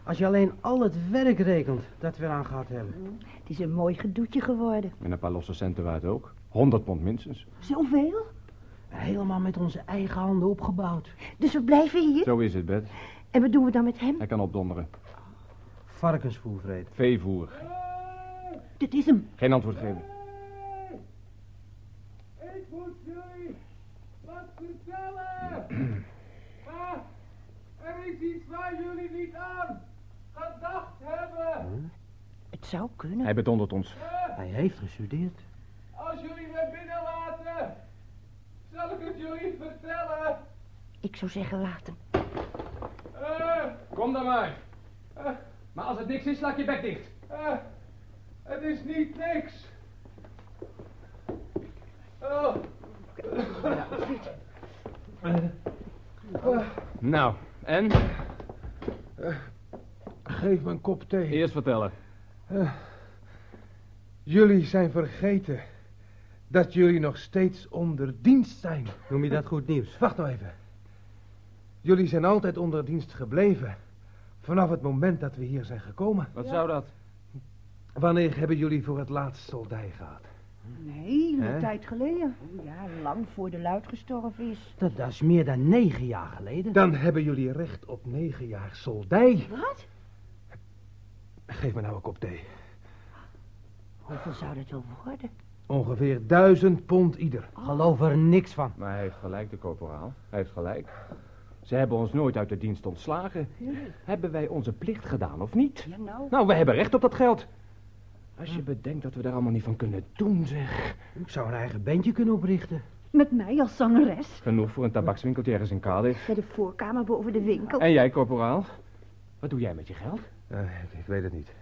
Als je alleen al het werk rekent dat we eraan gehad hebben. Het is een mooi gedoetje geworden. En een paar losse centen waard ook. 100 pond minstens. Zoveel? Helemaal met onze eigen handen opgebouwd. Dus we blijven hier. Zo is het, Bet. En wat doen we dan met hem? Hij kan opdonderen. Varkensvoer vreten. Veevoer. Dit is hem. Geen antwoord geven. Ik moet jullie wat vertellen. maar er is iets waar jullie niet aan gedacht hebben. Het zou kunnen. Hij bedondert ons. Hij heeft gestudeerd. Als jullie me binnenlaten, zal ik het jullie vertellen. Ik zou zeggen, laat hem. Eh, Kom dan maar. eh, Maar als het niks is, slaat je bek dicht. Eh, het is niet niks. Oh. Nou, en? Geef me een kop thee. Eerst vertellen. Eh, jullie zijn vergeten dat jullie nog steeds onder dienst zijn. Noem je dat goed nieuws? Wacht nou even. Jullie zijn altijd onder dienst gebleven. Vanaf het moment dat we hier zijn gekomen. Wat zou dat? Wanneer hebben jullie voor het laatst soldij gehad? Nee, een tijd geleden. Ja, lang voor de luid gestorven is. Dat, dat is meer dan negen jaar geleden. Dan hebben jullie recht op negen jaar soldij. Wat? Geef me nou een kop thee. Hoeveel zou dat wel worden? Ongeveer duizend pond ieder. Geloof er niks van. Maar hij heeft gelijk, de corporaal. Hij heeft gelijk. Ze hebben ons nooit uit de dienst ontslagen. Hebben wij onze plicht gedaan, of niet? Ja, nou. Nou, we hebben recht op dat geld. Als je bedenkt dat we daar allemaal niet van kunnen doen, zeg. Ik zou een eigen bandje kunnen oprichten. Met mij als zangeres. Genoeg voor een tabakswinkeltje ergens in Cardiff. Bij de voorkamer boven de winkel. En jij, corporaal? Wat doe jij met je geld? Eh, ik, ik weet het niet.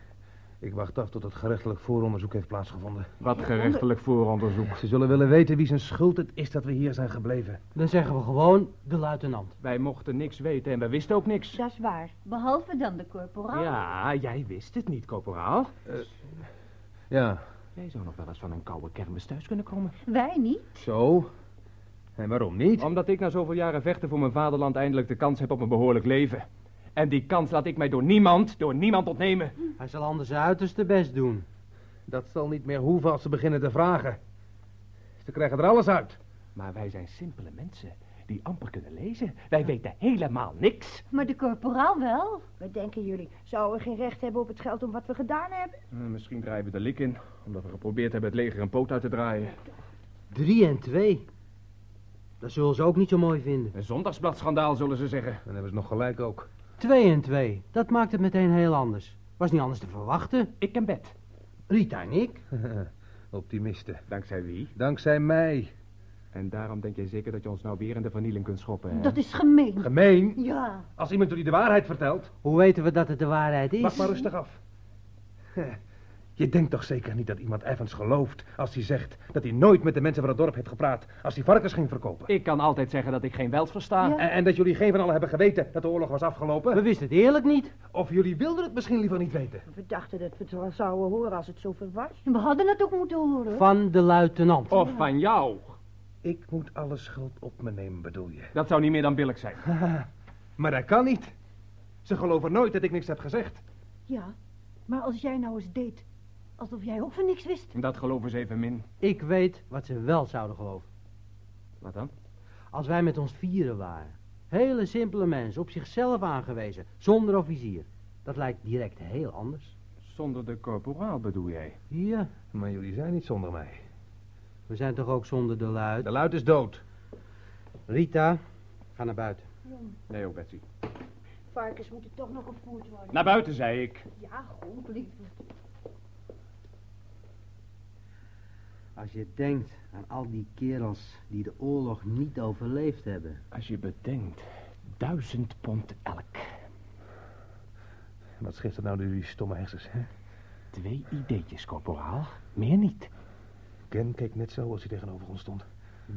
Ik wacht af tot het gerechtelijk vooronderzoek heeft plaatsgevonden. Wat gerechtelijk vooronderzoek. Ze zullen willen weten wie zijn schuld het is dat we hier zijn gebleven. Dan zeggen we gewoon de luitenant. Wij mochten niks weten en wij wisten ook niks. Dat is waar. Behalve dan de corporaal. Ja, jij wist het niet, corporaal. Ja. Jij zou nog wel eens van een koude kermis thuis kunnen komen. Wij niet. Zo? En waarom niet? Omdat ik na zoveel jaren vechten voor mijn vaderland eindelijk de kans heb op een behoorlijk leven. En die kans laat ik mij door niemand, door niemand ontnemen. Hij zal anders zijn uiterste best doen. Dat zal niet meer hoeven als ze beginnen te vragen. Ze krijgen er alles uit. Maar wij zijn simpele mensen die amper kunnen lezen. Wij weten helemaal niks. Maar de corporaal wel. Wat denken jullie? Zouden we geen recht hebben op het geld om wat we gedaan hebben? Eh, misschien draaien we de lik in, omdat we geprobeerd hebben het leger een poot uit te draaien. Drie en twee. Dat zullen ze ook niet zo mooi vinden. Een zondagsbladschandaal, zullen ze zeggen. Dan hebben ze nog gelijk ook. Twee en twee. Dat maakt het meteen heel anders. Was niet anders te verwachten. Ik ken bed. Rita en ik. Optimisten. Dankzij wie? Dankzij mij. En daarom denk jij zeker dat je ons nou weer in de vernieling kunt schoppen, hè? Dat is gemeen. Gemeen? Ja. Als iemand jullie de waarheid vertelt. Hoe weten we dat het de waarheid is? Wacht maar rustig af. Je denkt toch zeker niet dat iemand Evans gelooft als hij zegt dat hij nooit met de mensen van het dorp heeft gepraat als hij varkens ging verkopen. Ik kan altijd zeggen dat ik geen Wels versta. Ja. En, en dat jullie geen van allen hebben geweten dat de oorlog was afgelopen. We wisten het eerlijk niet. Of jullie wilden het misschien liever niet weten. We dachten dat we het wel zouden horen als het zover was. We hadden het ook moeten horen. Van de luitenant. Of van jou. Ik moet alle schuld op me nemen, bedoel je? Dat zou niet meer dan billig zijn. Maar dat kan niet. Ze geloven nooit dat ik niks heb gezegd. Ja, maar als jij nou eens deed alsof jij ook van niks wist. Dat geloven ze even min. Ik weet wat ze wel zouden geloven. Wat dan? Als wij met ons vieren waren. Hele simpele mensen, op zichzelf aangewezen, zonder officier. Dat lijkt direct heel anders. Zonder de corporaal bedoel jij? Ja, Maar jullie zijn niet zonder mij. we zijn toch ook zonder de luid. De luid is dood. Rita, ga naar buiten. Nee, ook Betsy. Varkens moeten toch nog gevoerd worden. Naar buiten, zei ik. Ja, goed, lief. Als je denkt aan al die kerels die de oorlog niet overleefd hebben. Als je bedenkt, duizend pond elk. Wat scheelt er nou door jullie stomme hersens, hè? Twee ideetjes, corporaal. Meer niet. Ken keek net zo als hij tegenover ons stond.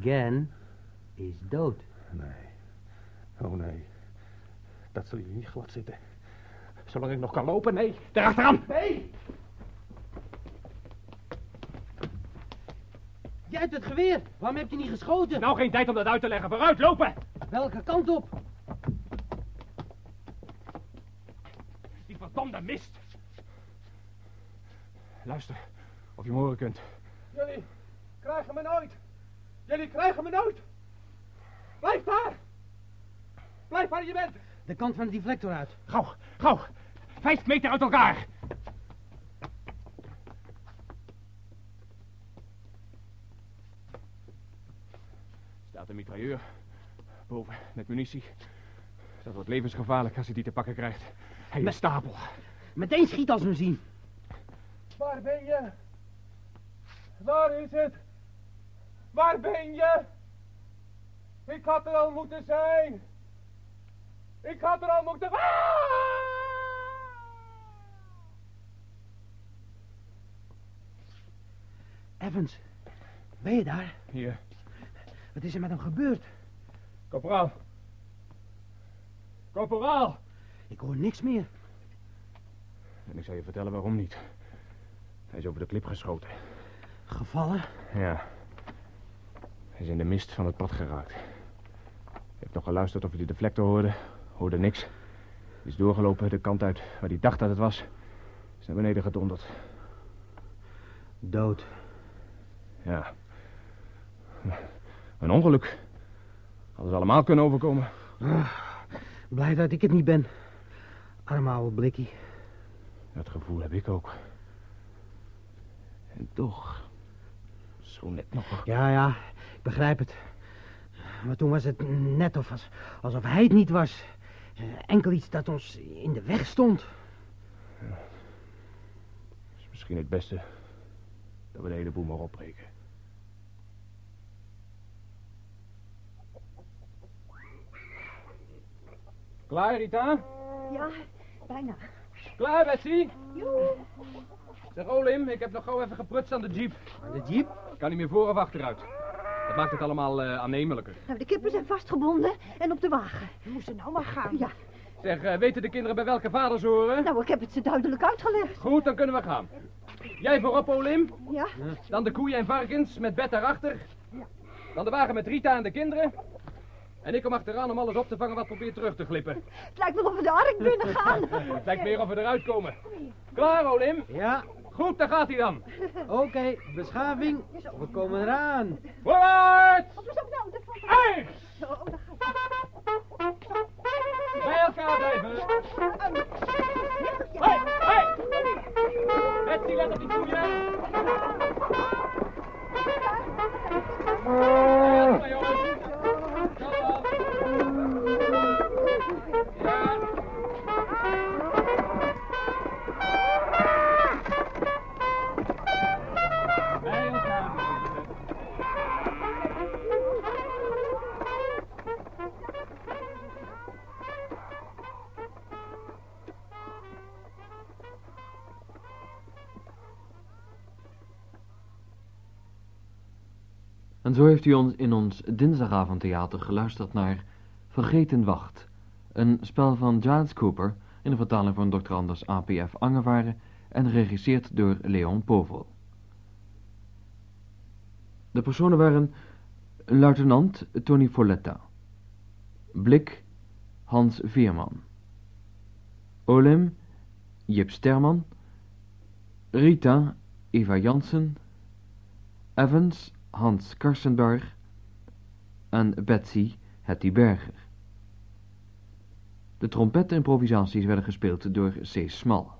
Gan is dood. Nee. Oh nee. Dat zal jullie niet glad zitten. Zolang ik nog kan lopen, nee. Daarachteraan! Nee! Jij hebt het geweer. Waarom heb je niet geschoten? Nou, geen tijd om dat uit te leggen. Vooruit, lopen! Welke kant op? Die verdomde mist. Luister, of je me horen kunt. Jullie krijgen me nooit. Jullie krijgen me nooit. Blijf daar. Blijf waar je bent. De kant van de deflector uit. Gauw, gauw. Vijf meter uit elkaar. staat een mitrailleur boven met munitie. Dat wordt levensgevaarlijk als hij die te pakken krijgt. Hij is stapel. Meteen schiet als we zien. Waar ben je? Waar is het? Waar ben je? Ik had er al moeten zijn. Ik had er al moeten... Ah! Evans, ben je daar? Hier. Wat is er met hem gebeurd? Corporaal. Corporaal! Ik hoor niks meer. En ik zal je vertellen waarom niet. Hij is over de klip geschoten. Gevallen? Ja. Hij is in de mist van het pad geraakt. Hij heeft nog geluisterd of hij de deflector hoorde. Hoorde niks. Hij is doorgelopen de kant uit waar hij dacht dat het was. Is naar beneden gedonderd. Dood. Ja. Een ongeluk. Hadden ze allemaal kunnen overkomen. Ah, blij dat ik het niet ben. Arme oude blikkie. Dat gevoel heb ik ook. En toch... Zo net nog. Ja, ja, ik begrijp het. Maar toen was het net of als, alsof hij het niet was. Eh, Enkel iets dat ons in de weg stond. is misschien het beste dat we de hele boel maar opbreken. Klaar, Rita? Ja, bijna. Klaar, Betsy? Zeg, Olim, ik heb nog gauw even geprutst aan de jeep. De jeep? Kan niet meer voor of achteruit. Dat maakt het allemaal eh, aannemelijker. Nou, de kippen zijn vastgebonden en op de wagen. We moesten nou maar gaan. Ja, Zeg, eh, weten de kinderen bij welke vaders horen? nou, ik heb het ze duidelijk uitgelegd. Goed, dan kunnen we gaan. Jij voorop, Olim. Ja, Dan de koeien en varkens met bed daarachter. Dan de wagen met Rita en de kinderen. En ik kom achteraan om alles op te vangen wat probeert terug te glippen. het lijkt wel of we de ark binnen gaan. Het lijkt meer of we eruit komen. Klaar, Olim? Ja, Goed, daar gaat hij dan. oké. Beschaving. We komen eraan. Vooruit! Op nou! Oh, Bij elkaar blijven. Hey, hey! Betsy, let op die koeien. Bij elkaar, jongens. Zo dan. En zo heeft u ons in ons dinsdagavondtheater geluisterd naar Vergeten Wacht. Een spel van Giles Cooper in de vertaling van Dr. Anders APF Angevaren en geregisseerd door Leon Povel. De personen waren luitenant Tony Folletta, Blik Hans Veerman, Olem Jip Sterman, Rita Eva Jansen, Evans Hans Karsenberg en Betsy Hetty Berger. De trompetimprovisaties werden gespeeld door C. Smal.